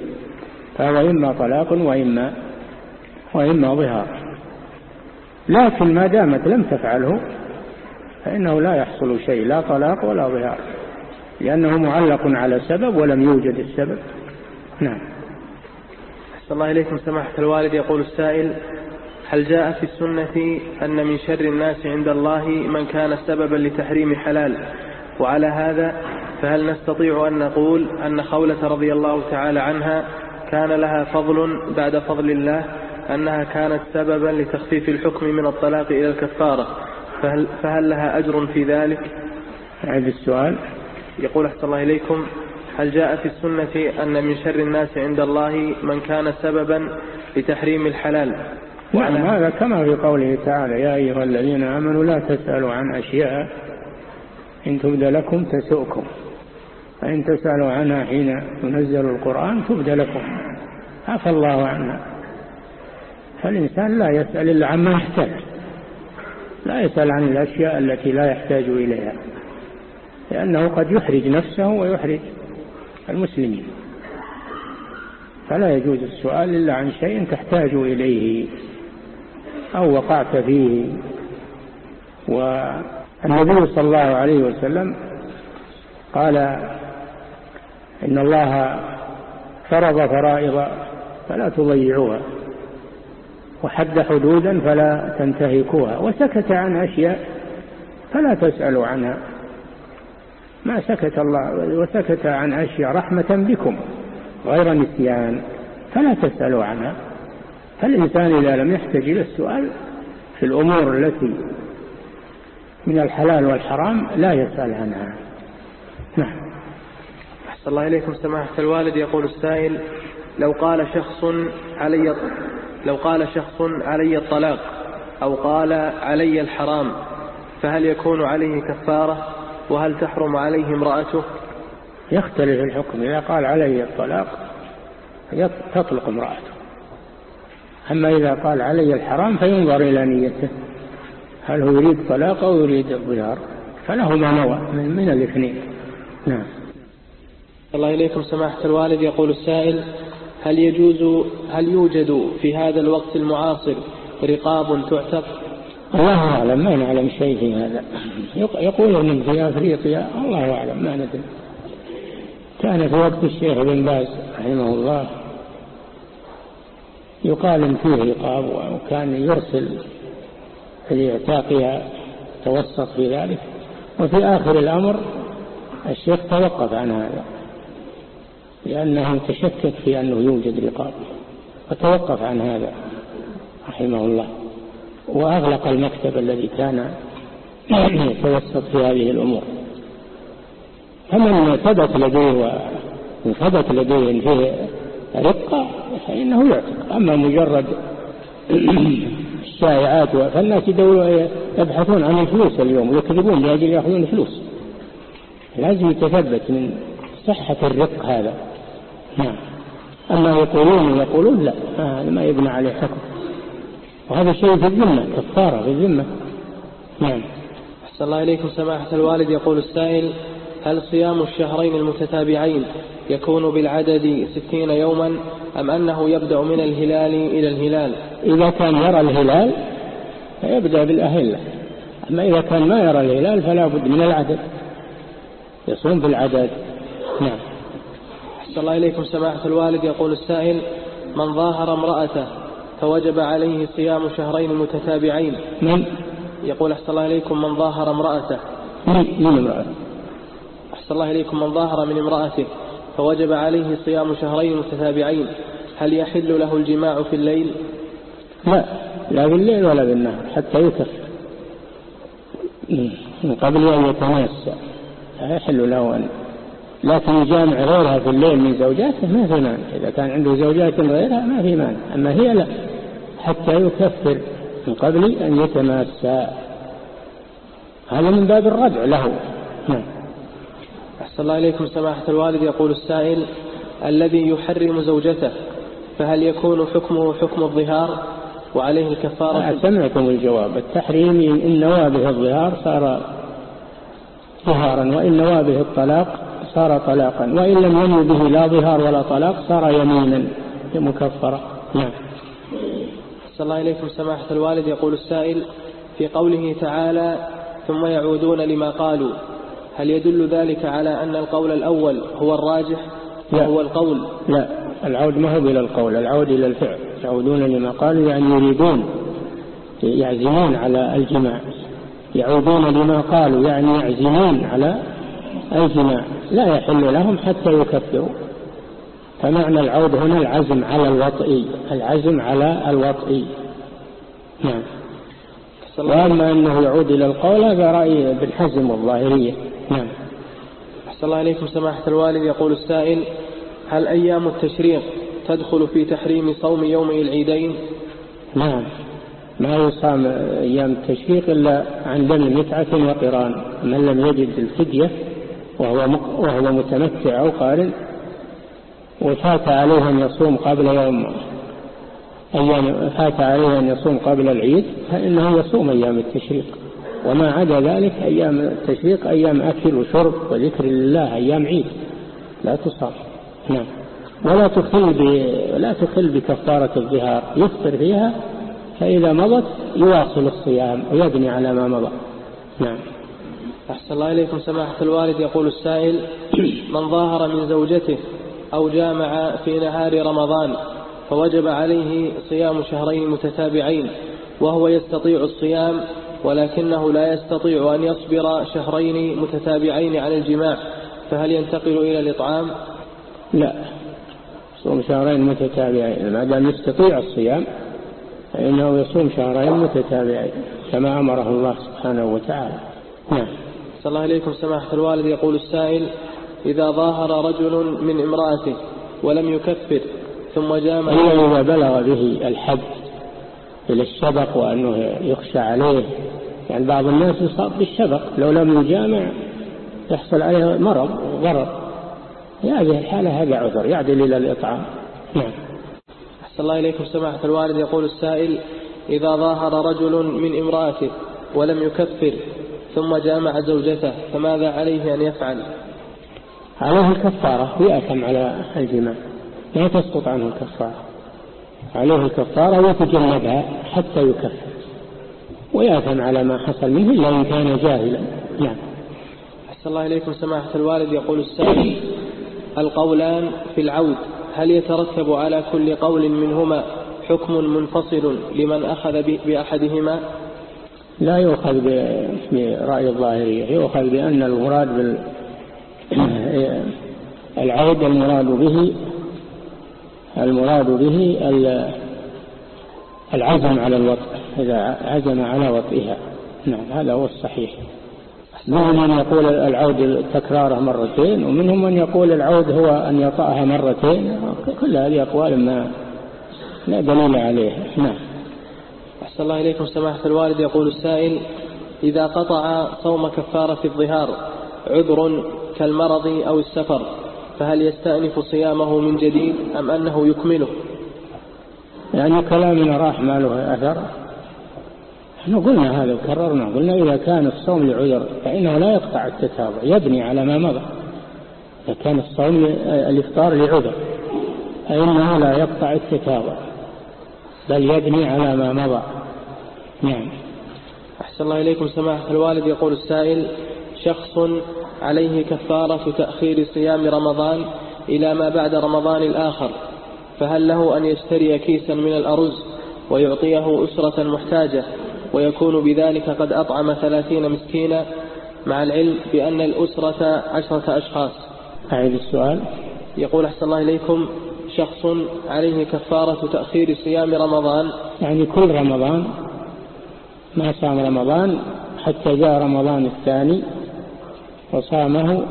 فهو إما طلاق وإما وإما ظهار. لكن ما دامت لم تفعله فإنه لا يحصل شيء لا طلاق ولا ظهار. لأنه معلق على سبب ولم يوجد السبب. نعم. أحسن الله إليكم سماحة الوالد يقول السائل هل جاء في السنة أن من شر الناس عند الله من كان سببا لتحريم حلال؟ وعلى هذا فهل نستطيع أن نقول أن خولة رضي الله تعالى عنها كان لها فضل بعد فضل الله أنها كانت سببا لتخفيف الحكم من الطلاق إلى الكفارة؟ فهل, فهل لها أجر في ذلك؟ أعد السؤال. يقول أحسن الله إليكم هل جاء في السنة أن من شر الناس عند الله من كان سببا لتحريم الحلال؟ نعم هذا كما في قوله تعالى يا أيها الذين آمنوا لا تسألوا عن أشياء إن تبد لكم تسؤكم فإن تسألوا عنها حين ينزل القرآن تبد لكم عفى الله عنها فالإنسان لا يسأل إلا عما يحتاج لا يسأل عن الأشياء التي لا يحتاج إليها لأنه قد يحرج نفسه ويحرج المسلمين. فلا يجوز السؤال إلا عن شيء تحتاج إليه أو وقعت فيه. والنبي صلى الله عليه وسلم قال إن الله فرض فرائض فلا تضيعوها وحد حدودا فلا تنتهكوها وسكت عن أشياء فلا تسألوا عنها. ما سكت الله وسكت عن أشياء رحمة بكم غير نسيان. فلا تسألوا عنها. فالإنسان إذا لم يحتج إلى السؤال في الأمور التي من الحلال والحرام لا يسأل عنها. نعم. أحسن الله إليكم. سماحة الوالد يقول السائل لو قال شخص علي لو قال شخص علي الطلاق أو قال علي الحرام فهل يكون عليه كفارة؟ وهل تحرم عليه امرأته؟ يختلف الحكم. إذا قال علي الطلاق تطلق امرأته. أما إذا قال علي الحرام فينظر إلى نيته. هل هو يريد طلاق أو يريد الظهار؟ فله ما نوى من, من الاثنين. نعم. الله إليكم. سماحة الوالد يقول السائل هل يجوز هل يوجد في هذا الوقت المعاصر رقاب تعتق؟ الله أعلم ما نعلم شيء في هذا. يقول من في أفريقيا الله أعلم ما ندري. كان في وقت الشيخ بن باز رحمه الله يقال إن فيه رقاب وكان يرسل في اعتاقها توسط في ذلك. وفي آخر الأمر الشيخ توقف عن هذا لأنه تشكك في أنه يوجد رقاب فتوقف عن هذا رحمه الله. وأغلق المكتب الذي كان [clears throat] يتوسط في هذه الأمور. فمن ثبت لديه وثبت لديه فيه رقة فإنه يعتق. أما مجرد [clears throat] الشائعات فالناس يبحثون عن الفلوس اليوم يكذبون لأجل يأخذون فلوس. لازم يتثبت من صحة الرق هذا. نعم. أما يقولون يقولون لا هذا ما يبنى عليه حكم. وهذا شيء في الذمة كفارة في الذمة نعم. أحسن الله إليكم سماحة الوالد. يقول السائل هل صيام الشهرين المتتابعين يكون بالعدد ستين يوما أم أنه يبدأ من الهلال إلى الهلال؟ إذا كان يرى الهلال فيبدأ بالأهلة. أما إذا كان ما يرى الهلال فلا بد من العدد. يصوم بالعدد. نعم. أحسن الله إليكم سماحة الوالد. يقول السائل من ظاهر امرأته فوجب عليه صيام شهرين متتابعين. من يقول أحسن الله إليكم من ظاهر امرأته. من, من امرأته أحسن الله إليكم من ظاهر من امرأته. فوجب عليه صيام شهرين متتابعين. هل يحل له الجماع في الليل؟ لا. لا بالليل ولا بالنهار حتى يكفر من قبل أن يتناسى لا يحل له أن لكن يجامع غيرها في الليل من زوجاته ما في مانع. إذا كان عنده زوجات غيرها ما في مانع. أما هي لا. حتى يكفر من قبل أن يتماسى هذا من باب الردع له. نعم. أحسن الله إليكم سماحة الوالد. يقول السائل الذي يحرم زوجته فهل يكون حكمه حكم الظهار؟ وعليه الكفارة. سمعكم الجواب. التحريم إن نوى به الظهار صار ظهارا وإن نوى به الطلاق صار طلاقا. وإن لم ينوي به لا ظهار ولا طلاق صار يمينا. مكفرة. نعم. صلى الله إليكم سماحة الوالد. يقول السائل في قوله تعالى ثم يعودون لما قالوا. هل يدل ذلك على أن القول الأول هو الراجح لا. هو القول؟ لا. العود ما هو إلى القول. العود إلى الفعل. يعودون لما قالوا يعني يريدون يعزمون على الجماع. يعودون لما قالوا يعني يعزمون على الجماع لا يحل لهم حتى يكفروا. فمعنى العود هنا العزم على الوطئي العزم على الوطئي. نعم. وأما أنه يعود إلى القول هذا رأي ابن حزم والظاهرية. نعم. أحسن الله إليكم سماحة الوالد. يقول السائل هل أيام التشريق تدخل في تحريم صوم يومي العيدين؟ نعم. ما يصام أيام التشريق إلا عن دم متعة وقران. من لم يجد الفدية وهو, وهو متمتع أو قارن وفات عليه أن يصوم قبل يوم أيام فات عليه أن يصوم قبل العيد فإنه يصوم أيام التشريق. وما عدا ذلك أيام التشريق أيام أكل وشرب وذكر لله أيام عيد. لا تصام نعم. ولا تخل ب... ولا تخل بكفارة الظهار. يفطر فيها فإذا مضت يواصل الصيام ويبني على ما مضى. نعم. أحسن الله إليكم سماحة الوالد. يقول السائل من ظاهر من زوجته أو جامع في نهار رمضان فوجب عليه صيام شهرين متتابعين وهو يستطيع الصيام ولكنه لا يستطيع أن يصبر شهرين متتابعين عن الجماع فهل ينتقل إلى الإطعام؟ لا. صوم شهرين متتابعين. ما دام يستطيع الصيام فإنه يصوم شهرين متتابعين كما أمره الله سبحانه وتعالى. نعم. صلى الله عليكم سماحة الوالد. يقول السائل إذا ظاهر رجل من امرأته ولم يكفر ثم جامع إلا إذا بلغ به الحد إلى الشبق وأنه يخشى عليه. يعني بعض الناس يصاب بالشبق لو لم يجامع يحصل عليه مرض وضرر في هذه الحالة هذا عذر يعدل إلى الإطعام. نعم. أحسن الله إليكم سماحة الوالد. يقول السائل إذا ظاهر رجل من امرأته ولم يكفر ثم جامع زوجته فماذا عليه أن يفعل؟ عليه الكفارة ويأثم على الجماع. لا تسقط عنه الكفارة. عليه الكفارة ويتجنبها حتى يكفر. ويأثم على ما حصل منه إلا إن كان جاهلا. نعم. أحسن الله إليكم سماحة الوالد. يقول السائل القولان في العود هل يترتب على كل قول منهما حكم منفصل لمن أخذ بأحدهما؟ لا يؤخذ برأي الظاهرية يؤخذ بأن المراد بال [clears throat] العود المراد به المراد به العزم على الوطء إذا عزم على وطئها. نعم هذا هو الصحيح. منهم من يقول العود تكراره مرتين ومنهم من يقول العود هو أن يطأها مرتين. كل هذه أقوال ما لا دليل عليها. نعم. أحسن الله إليكم سماحة الوالد. يقول السائل إذا قطع صوم كفارة الظهار عذر كالمرض أو السفر فهل يستأنف صيامه من جديد أم أنه يكمله؟ يعني كلامنا راح ما له أثر. إحنا قلنا هذا وكررنا قلنا إذا كان الصوم لعذر فإنه لا يقطع التتابع يبني على ما مضى. إذا كان الصوم الإفطار لعذر فإنه لا يقطع التتابع بل يبني على ما مضى. نعم. أحسن الله إليكم سماحة الوالد. يقول السائل شخص عليه كفارة تأخير صيام رمضان إلى ما بعد رمضان الآخر فهل له أن يشتري كيسا من الأرز ويعطيه أسرة محتاجة ويكون بذلك قد أطعم ثلاثين مسكينا مع العلم بأن الأسرة عشرة أشخاص؟ أعيد السؤال. يقول أحسن الله إليكم شخص عليه كفارة تأخير صيام رمضان؟ يعني كل رمضان ما صام رمضان حتى جاء رمضان الثاني وصامه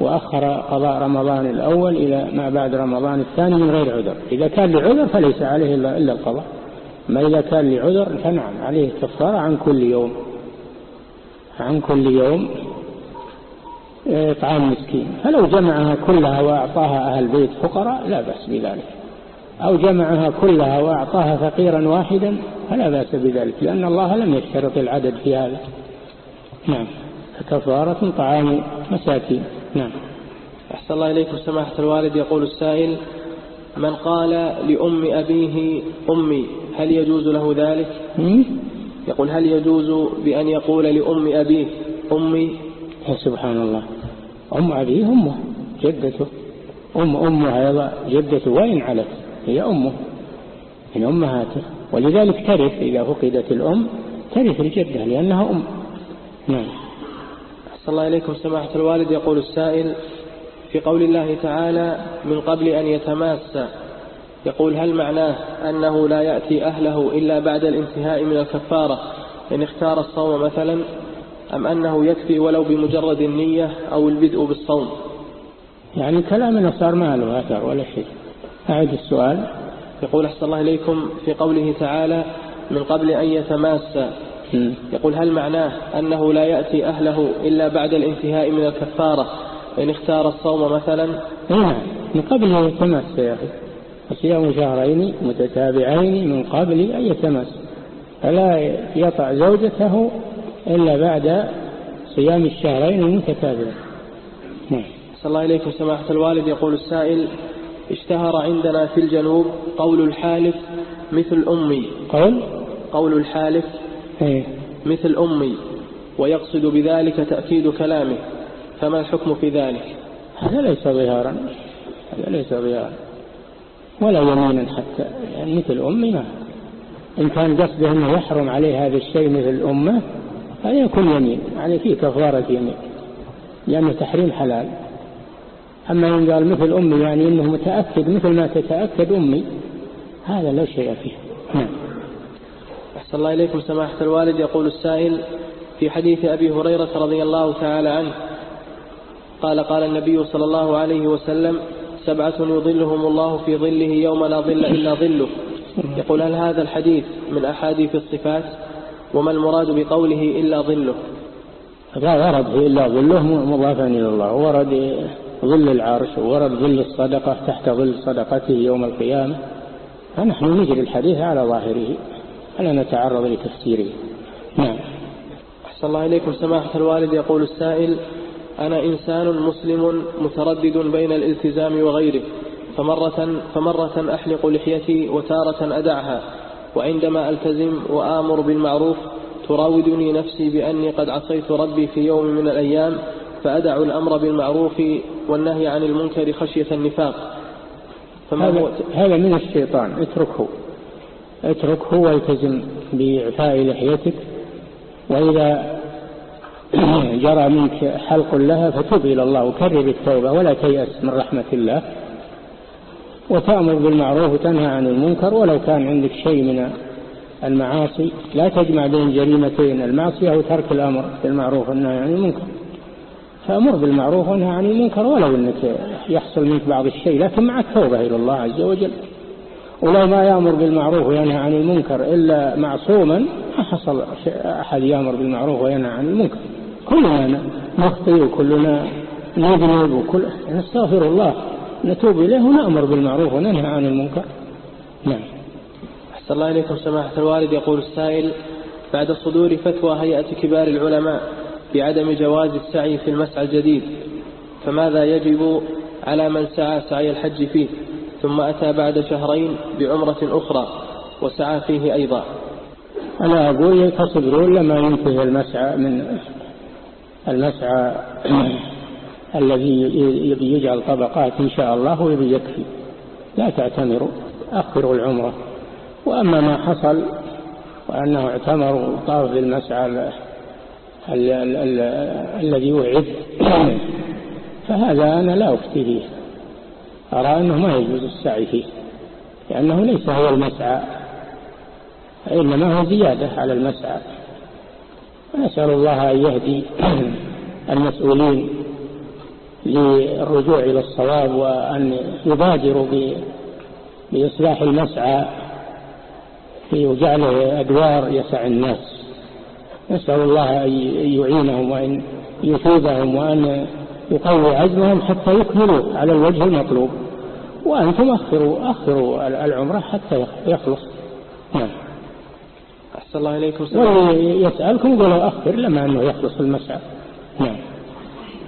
وأخر قضاء رمضان الأول إلى ما بعد رمضان الثاني من غير عذر. إذا كان لعذر فليس عليه إلا القضاء. ما إذا كان لعذر فنعم عليه كفارة عن كل يوم. عن كل يوم إطعام مسكين. فلو جمعها كلها وأعطاها أهل بيت فقراء لا بأس بذلك. أو جمعها كلها وأعطاها فقيرا واحدا فلا بأس بذلك لأن الله لم يشترط العدد في هذا. نعم. فكفارة طعام مساكين. نعم. أحسن الله إليكم سماحة الوالد. يقول السائل من قال لأم أبيه أمي هل يجوز له ذلك؟ يقول هل يجوز بأن يقول لأم أبيه أمي؟ سبحان الله. أم أبيه أمه جدته. أم أمها جدته. وإن علت. هي أمه. من أمهاته ولذلك ترث إذا فقدت الأم ترث الجدة لأنها أم. نعم. أحسن الله إليكم سماحة الوالد. يقول السائل في قول الله تعالى من قبل أن يتماسى يقول هل معناه أنه لا يأتي أهله إلا بعد الانتهاء من الكفارة؟ إن اختار الصوم مثلا أم أنه يكفي ولو بمجرد النية أو البدء بالصوم؟ يعني كلامنا صار ما له أثر ولا شيء. أعد السؤال. يقول أحسن الله إليكم في قوله تعالى من قبل أن يتماسى يقول هل معناه أنه لا يأتي أهله إلا بعد الانتهاء من الكفارة؟ إن اختار الصوم مثلا. نعم من قبل أن يتماسى يا أخي. صيام شهرين متتابعين من قبل أن يتماسى فلا يطع زوجته إلا بعد صيام الشهرين المتتابعين. نعم. صلى الله إليكم سماحة الوالد. يقول السائل اشتهر عندنا في الجنوب قول الحالف مثل أمي. قول؟ قول الحالف إيه؟ مثل أمي ويقصد بذلك تأكيد كلامه. فما الحكم في ذلك؟ هذا ليس ظهارا. هذا ليس ظهارا. ولا يمينا حتى. يعني مثل أمي ما. إن كان قصده أنه يحرم عليه هذا الشيء مثل أمه هذا يكون يمين. يعني فيه كفارة يمين. لأنه تحريم حلال. أما إن قال مثل أمي يعني إنه متأكد مثل ما تتأكد أمي هذا لا شيء فيه. نعم. أحسن الله إليكم سماحة الوالد. يقول السائل في حديث أبي هريرة رضي الله تعالى عنه قال قال النبي صلى الله عليه وسلم سبعة يظلهم الله في ظله يوم لا ظل إلا ظله. يقول هل هذا الحديث من أحاديث الصفات؟ وما المراد بقوله إلا ظله؟ لا ورد إلا ظله مضافا إلى الله. ورد ظل العرش ورد ظل الصدقة تحت ظل صدقته يوم القيامة فنحن نجري الحديث على ظاهره ألا نتعرض لتفسيره. نعم. أحسن الله إليكم. سماحة الوالد يقول السائل أنا إنسان مسلم متردد بين الالتزام وغيره فمرة, فمرة أحلق لحيتي وتارة أدعها وعندما ألتزم وآمر بالمعروف تراودني نفسي بأني قد عصيت ربي في يوم من الأيام فأدع الأمر بالمعروف والنهي عن المنكر خشية النفاق. فما هذا, هو هذا من الشيطان. اتركه. اتركه والتزم بإعفاء لحيتك. وإذا [clears throat] جرى منك حلق لها فتوب إلى الله. وكرر التوبة ولا تيأس من رحمة الله. وتأمر بالمعروف وتنهى عن المنكر. ولو كان عندك شيء من المعاصي لا تجمع بين جريمتين المعصية وترك الأمر بالمعروف والنهي عن المنكر. فأمر بالمعروف وأنهى عن المنكر ولو أنك يحصل منك بعض الشيء لكن معك توبة إلى الله عز وجل. ولو ما يأمر بالمعروف وينهى عن المنكر إلا معصوما ما حصل أحد يأمر بالمعروف وينهى عن المنكر. كلنا نخطي وكلنا نذنب وكل نستغفر الله نتوب إليه ونأمر بالمعروف وننهى عن المنكر. نعم. أحسن الله إليكم سماحة الوالد. يقول السائل بعد صدور فتوى هيئة كبار العلماء بعدم جواز السعي في المسعى الجديد فماذا يجب على من سعى سعي الحج فيه؟ ثم أتى بعد شهرين بعمرة أخرى وسعى فيه أيضا. أنا أقول تصبرون لما ينتهي المسعى من المسعى [clears throat] الذي يجعل طبقات إن شاء الله يكفي. لا تعتمروا أخروا العمرة. وأما ما حصل وأنه اعتمروا طاف بالمسعى الذي وعد. فهذا أنا لا أفتي فيه. أرى أنه ما يجوز السعي فيه لأنه ليس هو المسعى إنما هو زيادة على المسعى. ونسأل الله أن يهدي [clears throat] المسؤولين للرجوع إلى الصواب وأن يبادروا بإصلاح المسعى في جعله أدوار يسع الناس. نسأل الله أن يعينهم وأن يثيبهم وأن يقوي عزمهم حتى يكملوا على الوجه المطلوب. وأنتم أخروا, أخروا العمرة حتى يخلص. نعم. أحسن الله إليكم. يسألكم قولوا أخر لما أنه يخلص المسعى نعم.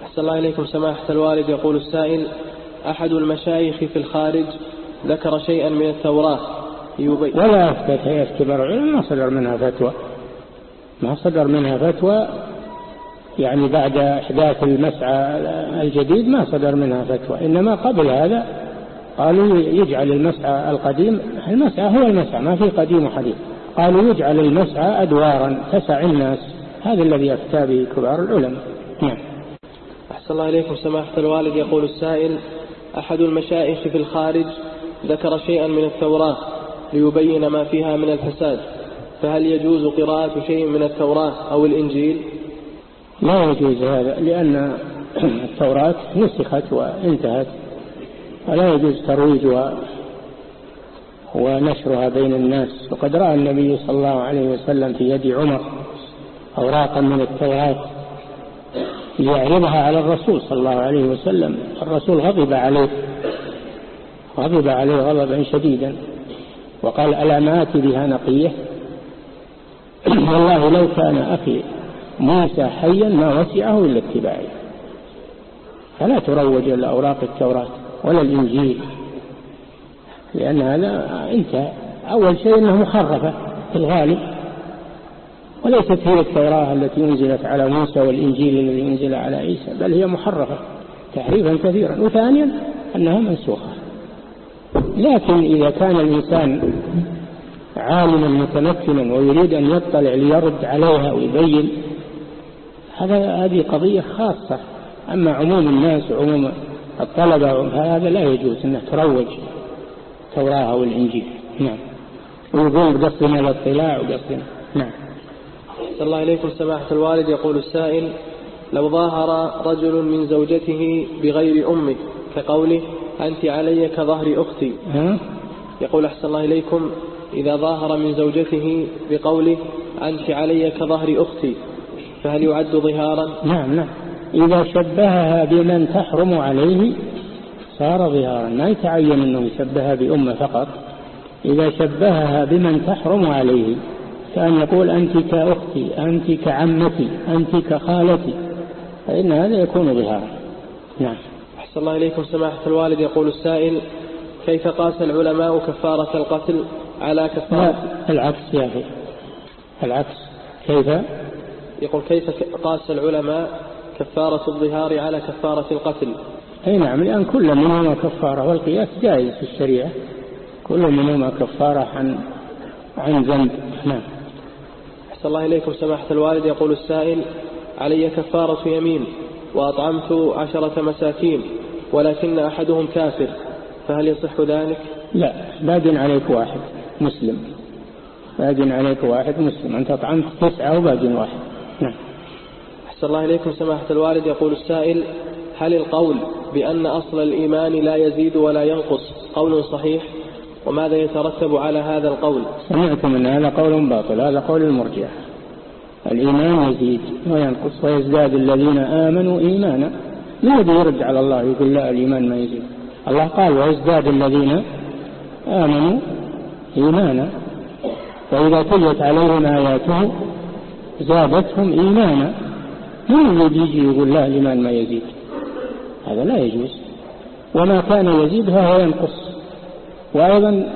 أحسن الله إليكم. سماحة الوالد يقول السائل أحد المشايخ في الخارج ذكر شيئا من التوراة. يبين ولا أثبت هي اختبار العلم ما صدر منها فتوى. ما صدر منها فتوى يعني بعد إحداث المسعى الجديد ما صدر منها فتوى إنما قبل هذا قالوا يجعل المسعى القديم المسعى هو المسعى ما في قديم وحديث قالوا يجعل المسعى أدوارا تسع الناس هذا الذي أفتى به كبار العلماء. نعم. أحسن الله إليكم سماحة الوالد يقول السائل أحد المشايخ في الخارج ذكر شيئا من التوراة ليبين ما فيها من الفساد. فهل يجوز قراءة شيء من التوراة أو الإنجيل؟ لا يجوز هذا لأن [clears throat] التوراة نسخت وانتهت. فلا يجوز ترويجها ونشرها بين الناس. وقد رأى النبي صلى الله عليه وسلم في يد عمر أوراقا من التوراة ليعرضها على الرسول صلى الله عليه وسلم. الرسول غضب عليه غضب عليه غضبا شديدا وقال ألا ما آتي بها نقية؟ والله لو كان أخي موسى حيا ما وسعه إلا اتباعي فلا تروج الأوراق التوراة ولا الإنجيل لأن هذا انتهى. أول شيء أنه مخرفة في الغالب وليست هي التوراة التي أنزلت على موسى والإنجيل الذي أنزل على عيسى بل هي محرفة تحريفا كثيرا. وثانيا أنها منسوخة. لكن إذا كان الإنسان عالما متمكنا ويريد أن يطلع ليرد عليها ويبين. هذا هذه قضية خاصة. أما عموم الناس وعموم الطلبة هذا لا يجوز أنه تروج التوراة أو الإنجيل نعم. ويقول قصدنا الاطلاع وقصدنا. نعم. صلى الله إليكم سماحة الوالد. يقول السائل لو ظاهر رجل من زوجته بغير أمه كقوله أنت علي كظهر أختي. ها؟ يقول أحسن الله إليكم. إذا ظاهر من زوجته بقوله أنت علي كظهر أختي فهل يعد ظهارا؟ نعم نعم. إذا شبهها بمن تحرم عليه صار ظهارا. ما يتعين أنه يشبهها بأمة فقط. إذا شبهها بمن تحرم عليه كأن يقول أنت كأختي أنت كعمتي أنت كخالتي فإن هذا يكون ظهارا. نعم. أحسن الله إليكم سماحة الوالد. يقول السائل كيف قاس العلماء كفارة القتل؟ على كفارة العكس يا أخي. العكس. كيف؟ يقول كيف قاس العلماء كفارة الظهار على كفارة القتل؟ أي نعم لأن كل منهما كفارة والقياس جائز في الشريعة. كل منهما كفارة عن عن ذنب. نعم. أحسن الله إليكم سماحة الوالد. يقول السائل علي كفارة يمين وأطعمت عشرة مساكين ولكن أحدهم كافر فهل يصح ذلك؟ لا باقي عليك واحد. مسلم. باقي عليك واحد مسلم. أنت أطعمت تسعة وباقي واحد. نعم. أحسن الله إليكم سماحة الوالد. يقول السائل هل القول بأن أصل الإيمان لا يزيد ولا ينقص قول صحيح؟ وماذا يترتب على هذا القول؟ سمعتم أن هذا قول باطل هذا قول المرجع. الإيمان يزيد وينقص ويزداد الذين آمنوا إيمانا. ما الذي يرد على الله يقول لا الإيمان ما يزيد. الله قال ويزداد الذين آمنوا إيمانا. وإذا تليت عليهم آياته زادتهم إيمانا. من الذي يجي يقول لا الإيمان ما يزيد؟ هذا لا يجوز. وما كان يزيد فهو ينقص. وأيضا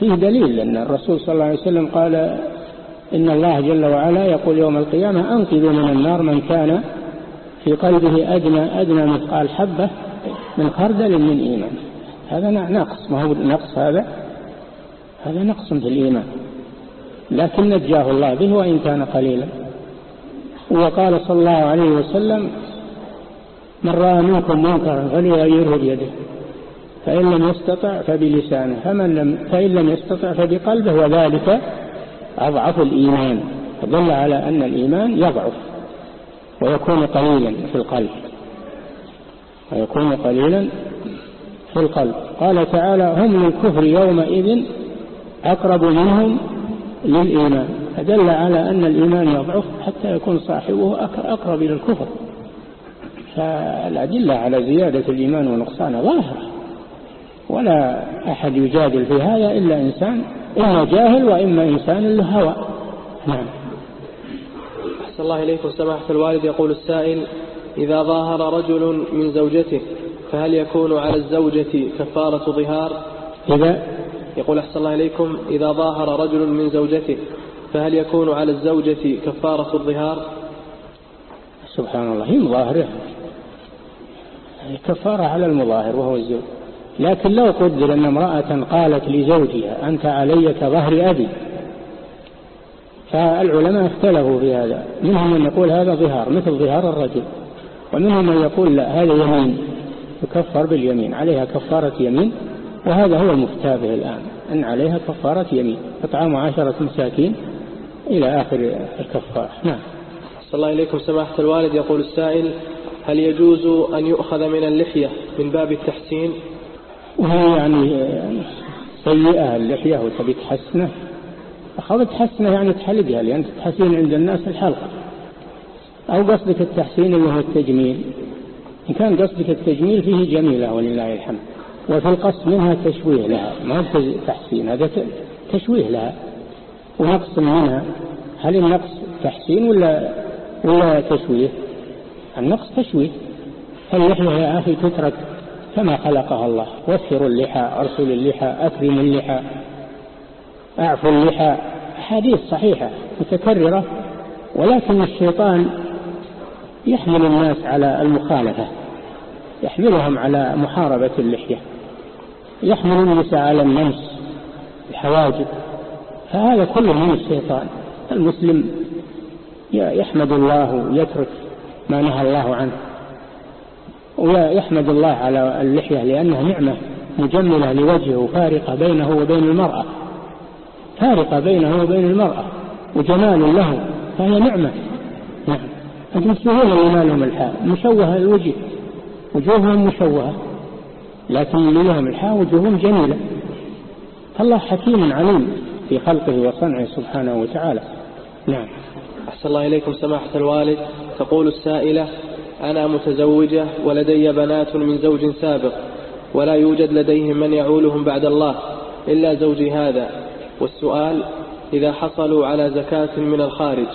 فيه دليل أن الرسول صلى الله عليه وسلم قال إن الله جل وعلا يقول يوم القيامة أنقذوا من النار من كان في قلبه أدنى أدنى مثقال حبة من خردل من إيمان. هذا نقص ما هو نقص هذا؟ هذا نقص في الإيمان. لكن نجاه الله به وإن كان قليلا. وقال صلى الله عليه وسلم من رأى منكم منكرا فليغيره بيده. فإن لم يستطع فبلسانه. فمن لم فإن لم يستطع فبقلبه. وذلك أضعف الإيمان. فدل على أن الإيمان يضعف ويكون قليلا في القلب. ويكون قليلا في القلب. قال تعالى هم للكفر يومئذ أقرب منهم للإيمان. فدل على أن الإيمان يضعف حتى يكون صاحبه أقرب إلى الكفر. فالأدلة على زيادة الإيمان ونقصانه ظاهرة. ولا أحد يجادل في هذا إلا إنسان إما جاهل وإما إنسان له هوى. نعم. أحسن الله إليكم. سماحة الوالد يقول السائل إذا ظاهر رجل من زوجته فهل يكون على الزوجة كفارة ظهار؟ إذا يقول أحسن الله إليكم إذا ظاهر رجل من زوجته فهل يكون على الزوجة كفارة الظهار؟ سبحان الله هي مظاهرة. كفارة على المظاهر وهو الزوج. لكن لو قدر أن امرأة قالت لزوجها أنت علي كظهر أبي. فالعلماء اختلفوا في هذا. منهم من يقول هذا ظهار مثل ظهار الرجل. ومنهم من يقول لا هذا يمين. يكفر باليمين عليها كفارة يمين. وهذا هو المفتى به الآن. أن عليها كفارة يمين. إطعام عشرة مساكين إلى آخر الكفار نعم. صلى الله إليكم سماحة الوالد. يقول السائل هل يجوز أن يؤخذ من اللحية من باب التحسين؟ وهي يعني سيئة اللحية وتبي تحسنه. أخذت تحسنه يعني تحلقها لأن تحسين عند الناس الحلقة. أو قصدك التحسين اللي هو التجميل. إن كان قصدك التجميل فيه جميلة ولله الحمد. وفي القصد منها تشويه لها ما تحسين هذا تشويه لها ونقص منها هل النقص تحسين ولا ولا تشويه؟ النقص تشويه. فاللحية يا أخي تترك كما خلقها الله. وفروا اللحى أرسلوا اللحى أكرموا اللحى أعفوا اللحى. حديث صحيحة متكررة ولكن الشيطان يحمل الناس على المخالفة يحملهم على محاربة اللحية. يحمل النساء على النمس الحواجب فهذا كله من الشيطان. المسلم يحمد الله ويترك ما نهى الله عنه ويحمد الله على اللحية لأنها نعمة مجملة لوجهه وفارقة بينه وبين المرأة فارقة بينه وبين المرأة وجمال له فهي نعمة. نعم. تسمعون اللي لهم الحال مشوهة الوجه وجوههم مشوهة. لكن لهم الحال وجوههم جميلة. فالله حكيم عليم في خلقه وصنعه سبحانه وتعالى. نعم. أحسن الله إليكم سماحة الوالد. تقول السائلة أنا متزوجة ولدي بنات من زوج سابق ولا يوجد لديهم من يعولهم بعد الله إلا زوجي هذا. والسؤال إذا حصلوا على زكاة من الخارج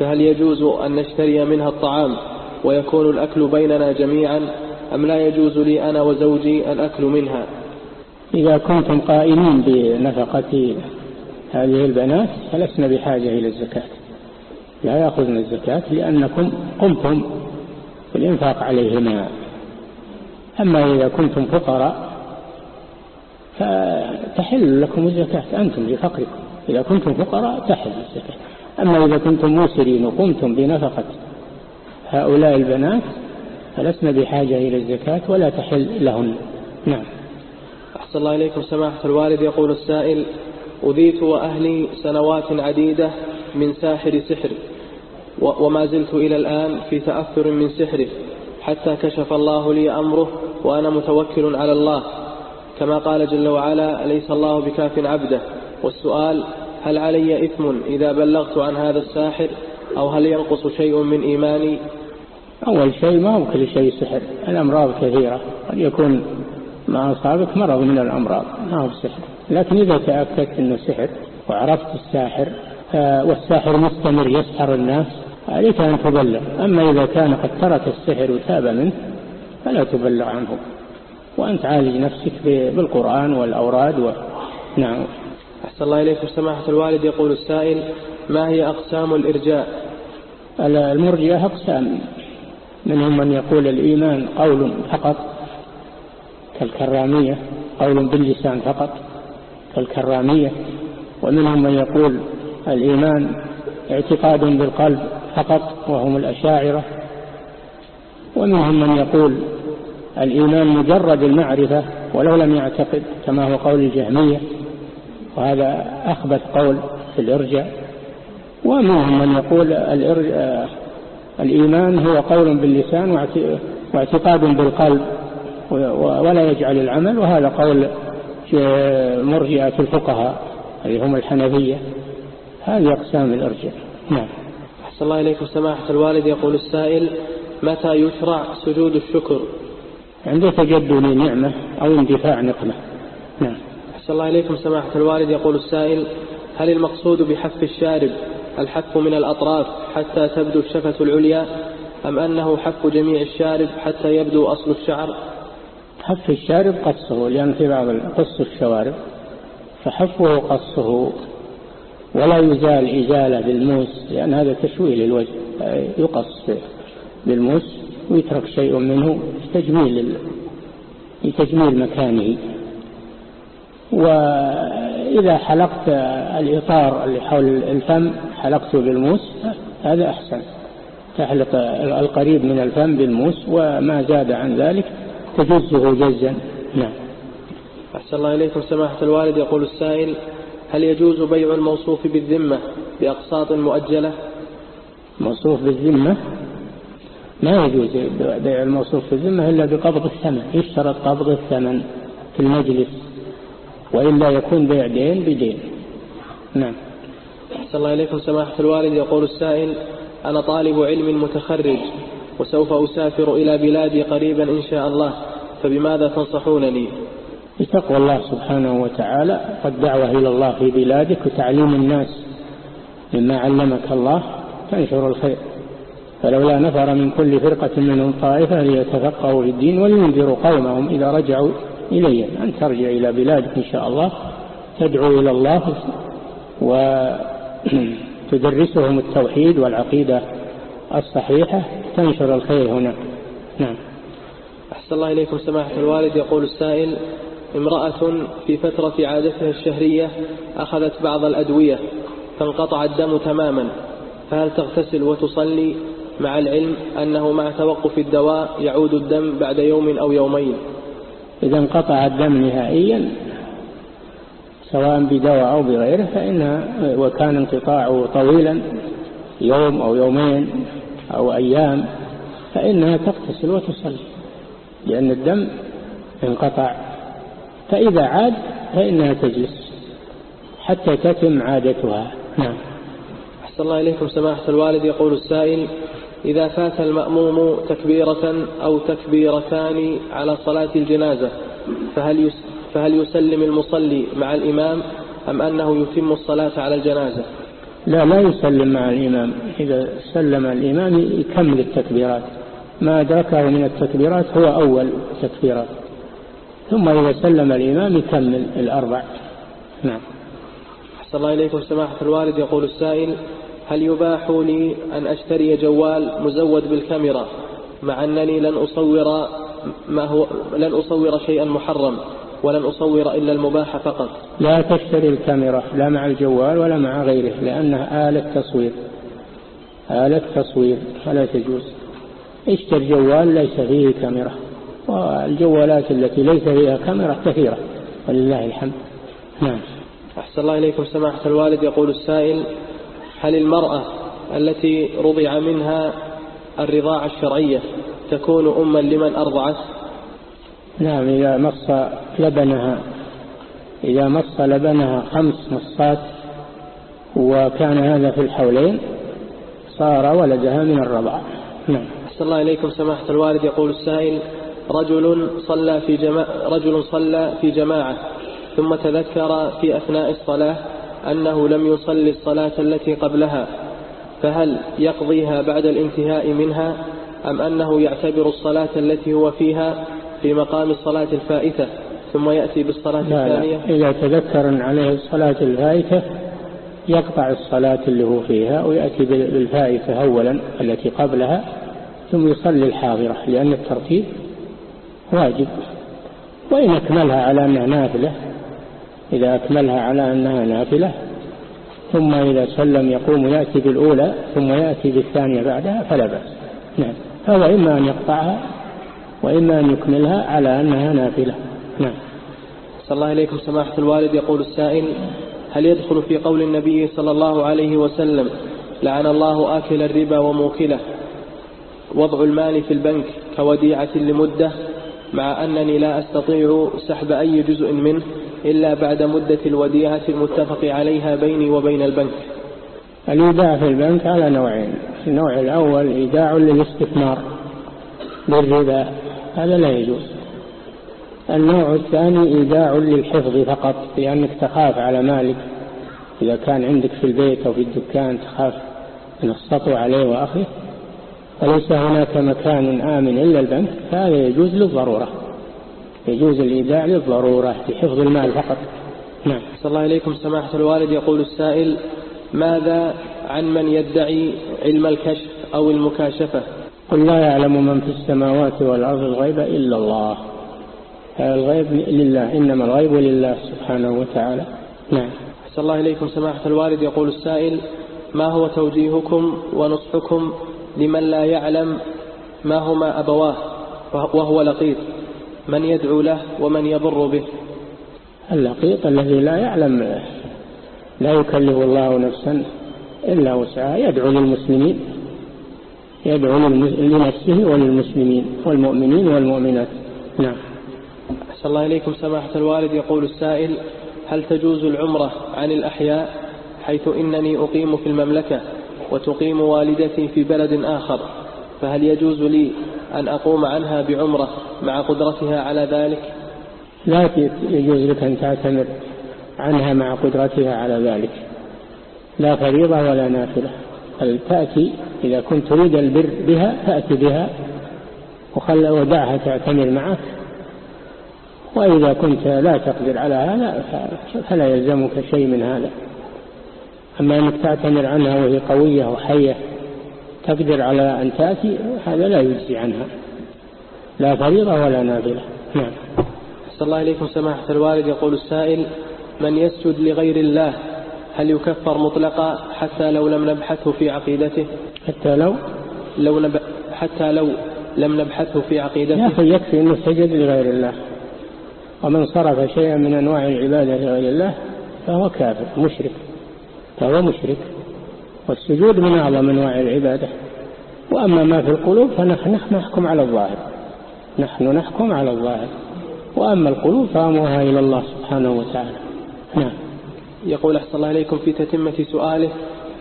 فهل يجوز أن نشتري منها الطعام ويكون الأكل بيننا جميعا؟ أم لا يجوز لي أنا وزوجي الأكل منها؟ إذا كنتم قائمين بنفقة هذه البنات فلسنا بحاجة إلى الزكاة. لا يأخذن الزكاة لأنكم قمتم بالإنفاق عليهما. أما إذا كنتم فقراء فتحل لكم الزكاة أنتم لفقركم. إذا كنتم فقراء تحل الزكاة. أما إذا كنتم موسرين وقمتم بنفقة هؤلاء البنات فلسنا بحاجة إلى الزكاة ولا تحل لهن. نعم. أحسن الله إليكم سماحة الوالد. يقول السائل أذيت وأهلي سنوات عديدة من ساحر سحر وما زلت إلى الآن في تأثر من سحره حتى كشف الله لي أمره وأنا متوكل على الله. كما قال جل وعلا أليس الله بكاف عبده؟ والسؤال هل علي إثم إذا بلغت عن هذا الساحر؟ أو هل ينقص شيء من إيماني؟ أول شيء ما هو كل شيء سحر الأمراض كثيرة قد يكون ما أصابك مرض من الأمراض ما هو سحر. لكن إذا تأكدت أنه سحر وعرفت الساحر والساحر مستمر يسحر الناس عليك أن تبلغ. أما إذا كان قد ترك السحر وتاب منه فلا تبلغ عنه. وأن تعالج نفسك بالقرآن والأوراد و... نعم. أحسن الله إليكم سماحة الوالد يقول السائل ما هي أقسام الإرجاء؟ المرجئة أقسام. منهم من يقول الإيمان قول فقط كالكرامية قول باللسان فقط كالكرامية ومنهم من يقول الإيمان اعتقاد بالقلب فقط وهم الأشاعرة ومنهم من يقول الإيمان مجرد المعرفة ولو لم يعتقد كما هو قول الجهمية وهذا أخبث قول في الإرجاء ومنهم من يقول الإيمان هو قول باللسان واعتقاد بالقلب ولا يجعل العمل وهذا قول مرجئة الفقهاء اللي هم الحنفية. هذه أقسام الإرجاء نعم. أحسن الله إليكم سماحة الوالد. يقول السائل متى يشرع سجود الشكر؟ عند تجدد نعمة أو اندفاع نقمة. نعم. أحسن الله إليكم سماحة الوالد. يقول السائل هل المقصود بحف الشارب الحف من الأطراف حتى تبدو الشفة العليا أم أنه حف جميع الشارب حتى يبدو أصل الشعر؟ حف الشارب قصه لأن في بعض قص الشوارب فحفه قصه ولا يزال إزالة بالموس لأن هذا تشويه للوجه يقص بالموس ويترك شيء منه لتجميل لتجميل مكانه. وإذا حلقت الإطار اللي حول الفم حلقته بالموس هذا أحسن. تحلق القريب من الفم بالموس وما زاد عن ذلك تجزه جزا. نعم. أحسن الله إليكم. سماحة الوالد يقول السائل هل يجوز بيع الموصوف بالذمة بأقساط مؤجلة؟ موصوف بالذمة؟ ما يجوز بيع الموصوف بالذمة إلا بقبض الثمن يشترط قبض الثمن في المجلس. وإلا يكون بيع دين بدين. نعم. أحسن الله إليكم سماحة الوالد يقول السائل أنا طالب علم متخرج وسوف أسافر إلى بلادي قريبا إن شاء الله فبماذا تنصحونني؟ بتقوى الله سبحانه وتعالى والدعوة إلى الله في بلادك وتعليم الناس مما علمك الله تنشر الخير. فلولا نفر من كل فرقة منهم طائفة ليتفقهوا في الدين ولينذروا قومهم إذا رجعوا إليهم أن ترجع إلى بلادك إن شاء الله تدعو إلى الله وتدرسهم [clears throat] التوحيد والعقيدة الصحيحة تنشر الخير هنا. نعم. أحسن الله إليكم سماحة الوالد. يقول السائل امرأة في فترة عادتها الشهرية أخذت بعض الأدوية فانقطع الدم تماما فهل تغتسل وتصلي؟ مع العلم أنه مع توقف الدواء يعود الدم بعد يوم أو يومين. إذا انقطع الدم نهائيا سواء بدواء أو بغيره فإنها وكان انقطاعه طويلا يوم أو يومين أو أيام فإنها تغتسل وتصلي لأن الدم انقطع. فإذا عاد فإنها تجلس حتى تتم عادتها. نعم. أحسن الله إليكم سماحة الوالد يقول السائل إذا فات المأموم تكبيرة أو تكبيرتان على صلاة الجنازة فهل فهل يسلم المصلي مع الإمام أم أنه يتم الصلاة على الجنازة؟ لا لا يسلم مع الإمام. إذا سلم الإمام يكمل التكبيرات. ما أدركه من التكبيرات هو أول تكبيرات. ثم إذا سلم الإمام يكمل الأربع. نعم. أحسن الله إليكم سماحة الوالد. يقول السائل هل يباح لي أن أشتري جوال مزود بالكاميرا مع أنني لن أصور ما هو لن أصور شيئا محرم ولن أصور إلا المباح فقط. لا تشتري الكاميرا لا مع الجوال ولا مع غيره لأنها آلة تصوير. آلة تصوير فلا تجوز. اشتر جوال ليس فيه كاميرا والجوالات التي ليس فيها كاميرا كثيرة ولله الحمد. نعم. أحسن الله إليكم سماحة الوالد يقول السائل هل المرأة التي رضع منها الرضاعة الشرعية تكون أما لمن أرضعت نعم إذا مص لبنها إذا مص لبنها خمس مصات وكان هذا في الحولين صار ولدها من الرضع نعم. أحسن الله إليكم سماحة الوالد. يقول السائل رجل صلى في جماعة رجل صلى في جماعة ثم تذكر في أثناء الصلاة أنه لم يصلي الصلاة التي قبلها فهل يقضيها بعد الانتهاء منها أم أنه يعتبر الصلاة التي هو فيها في مقام الصلاة الفائتة ثم يأتي بالصلاة لا الثانية؟ لا إذا تذكر عليه الصلاة الفائتة يقطع الصلاة اللي هو فيها ويأتي بالفائتة أولا التي قبلها ثم يصلي الحاضرة لأن الترتيب واجب. وإن أكملها على أنها نافلة إذا أكملها على أنها نافلة ثم إذا سلم يقوم يأتي بالأولى ثم يأتي بالثانية بعدها فلا بأس. نعم. فهو إما أن يقطعها وإما أن يكملها على أنها نافلة. نعم. صلى الله إليكم سماحة الوالد. يقول السائل هل يدخل في قول النبي صلى الله عليه وسلم لعن الله آكل الربا وموكله وضع المال في البنك كوديعة لمدة مع أنني لا أستطيع سحب أي جزء منه إلا بعد مدة الوديعة المتفق عليها بيني وبين البنك. الإيداع في البنك على نوعين. النوع الأول إيداع للاستثمار بالربا. هذا لا يجوز. النوع الثاني إيداع للحفظ فقط لأنك تخاف على مالك. إذا كان عندك في البيت أو في الدكان تخاف من السطو عليه وأخيه وليس هناك مكان آمن إلا البنك فهذا يجوز للضرورة. يجوز الإيداع للضرورة لحفظ المال فقط. نعم. صلى الله إليكم سماحة الوالد يقول السائل ماذا عن من يدعي علم الكشف أو المكاشفة؟ قل لا يعلم من في السماوات والأرض الغيب إلا الله. الغيب لله إنما الغيب لله سبحانه وتعالى. نعم. أحسن الله إليكم سماحة الوالد يقول السائل ما هو توجيهكم ونصحكم لمن لا يعلم ما هما أبواه وهو لقيط؟ من يدعو له ومن يضر به. اللقيط الذي لا يعلم لا يكلف الله نفسا إلا وسعها يدعو للمسلمين يدعو لنفسه وللمسلمين والمؤمنين والمؤمنات. نعم. أحسن الله إليكم. سماحة الوالد يقول السائل هل تجوز العمرة عن الأحياء حيث إنني أقيم في المملكة وتقيم والدتي في بلد آخر؟ فهل يجوز لي أن أقوم عنها بعمرة مع قدرتها على ذلك؟ لا يجوز لك أن تعتمر عنها مع قدرتها على ذلك. لا فريضة ولا نافلة. بل تأتي إذا كنت تريد البر بها تأتي بها وخل ودعها تعتمر معك. وإذا كنت لا تقدر على هذا فلا يلزمك شيء من هذا. أما أنك تعتمر عنها وهي قوية وحية تقدر على أن تأتي هذا لا يجزي عنها. لا فريضة ولا نافلة نعم. أحسن الله إليكم سماحة الوالد. يقول السائل من يسجد لغير الله هل يكفر مطلقا حتى لو لم نبحثه في عقيدته؟ حتى لو؟ لو نب... حتى لو لم نبحثه في عقيدته؟ يا أخي يكفي أنه سجد لغير الله. ومن صرف شيئا من أنواع العبادة لغير الله فهو كافر مشرك. فهو مشرك. والسجود من أعظم أنواع العبادة. وأما ما في القلوب فنحن نحكم على الظاهر. نحن نحكم على الظاهر. وأما القلوب فأمرها إلى الله سبحانه وتعالى. نعم. يقول أحسن الله إليكم في تتمة سؤاله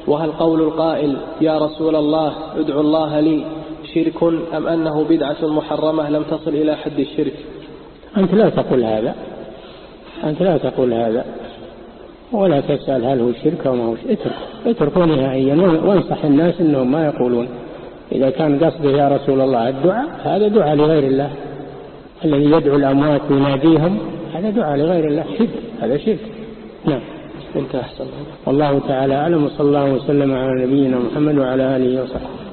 وهل قول القائل يا رسول الله ادعو الله لي شرك أم أنه بدعة محرمة لم تصل إلى حد الشرك؟ أنت لا تقول هذا. أنت لا تقول هذا. ولا تسأل هل هو شرك أو ما هو شرك. اترك. اتركه نهائيا وانصح الناس أنهم ما يقولون. إذا كان قصده يا رسول الله الدعاء هذا دعاء لغير الله. الذي يدعو الأموات ويناديهم هذا دعاء لغير الله. شرك. هذا شرك. نعم. انت أحسن والله تعالى أعلم. وصلى الله وسلم على نبينا محمد وعلى آله وصحبه.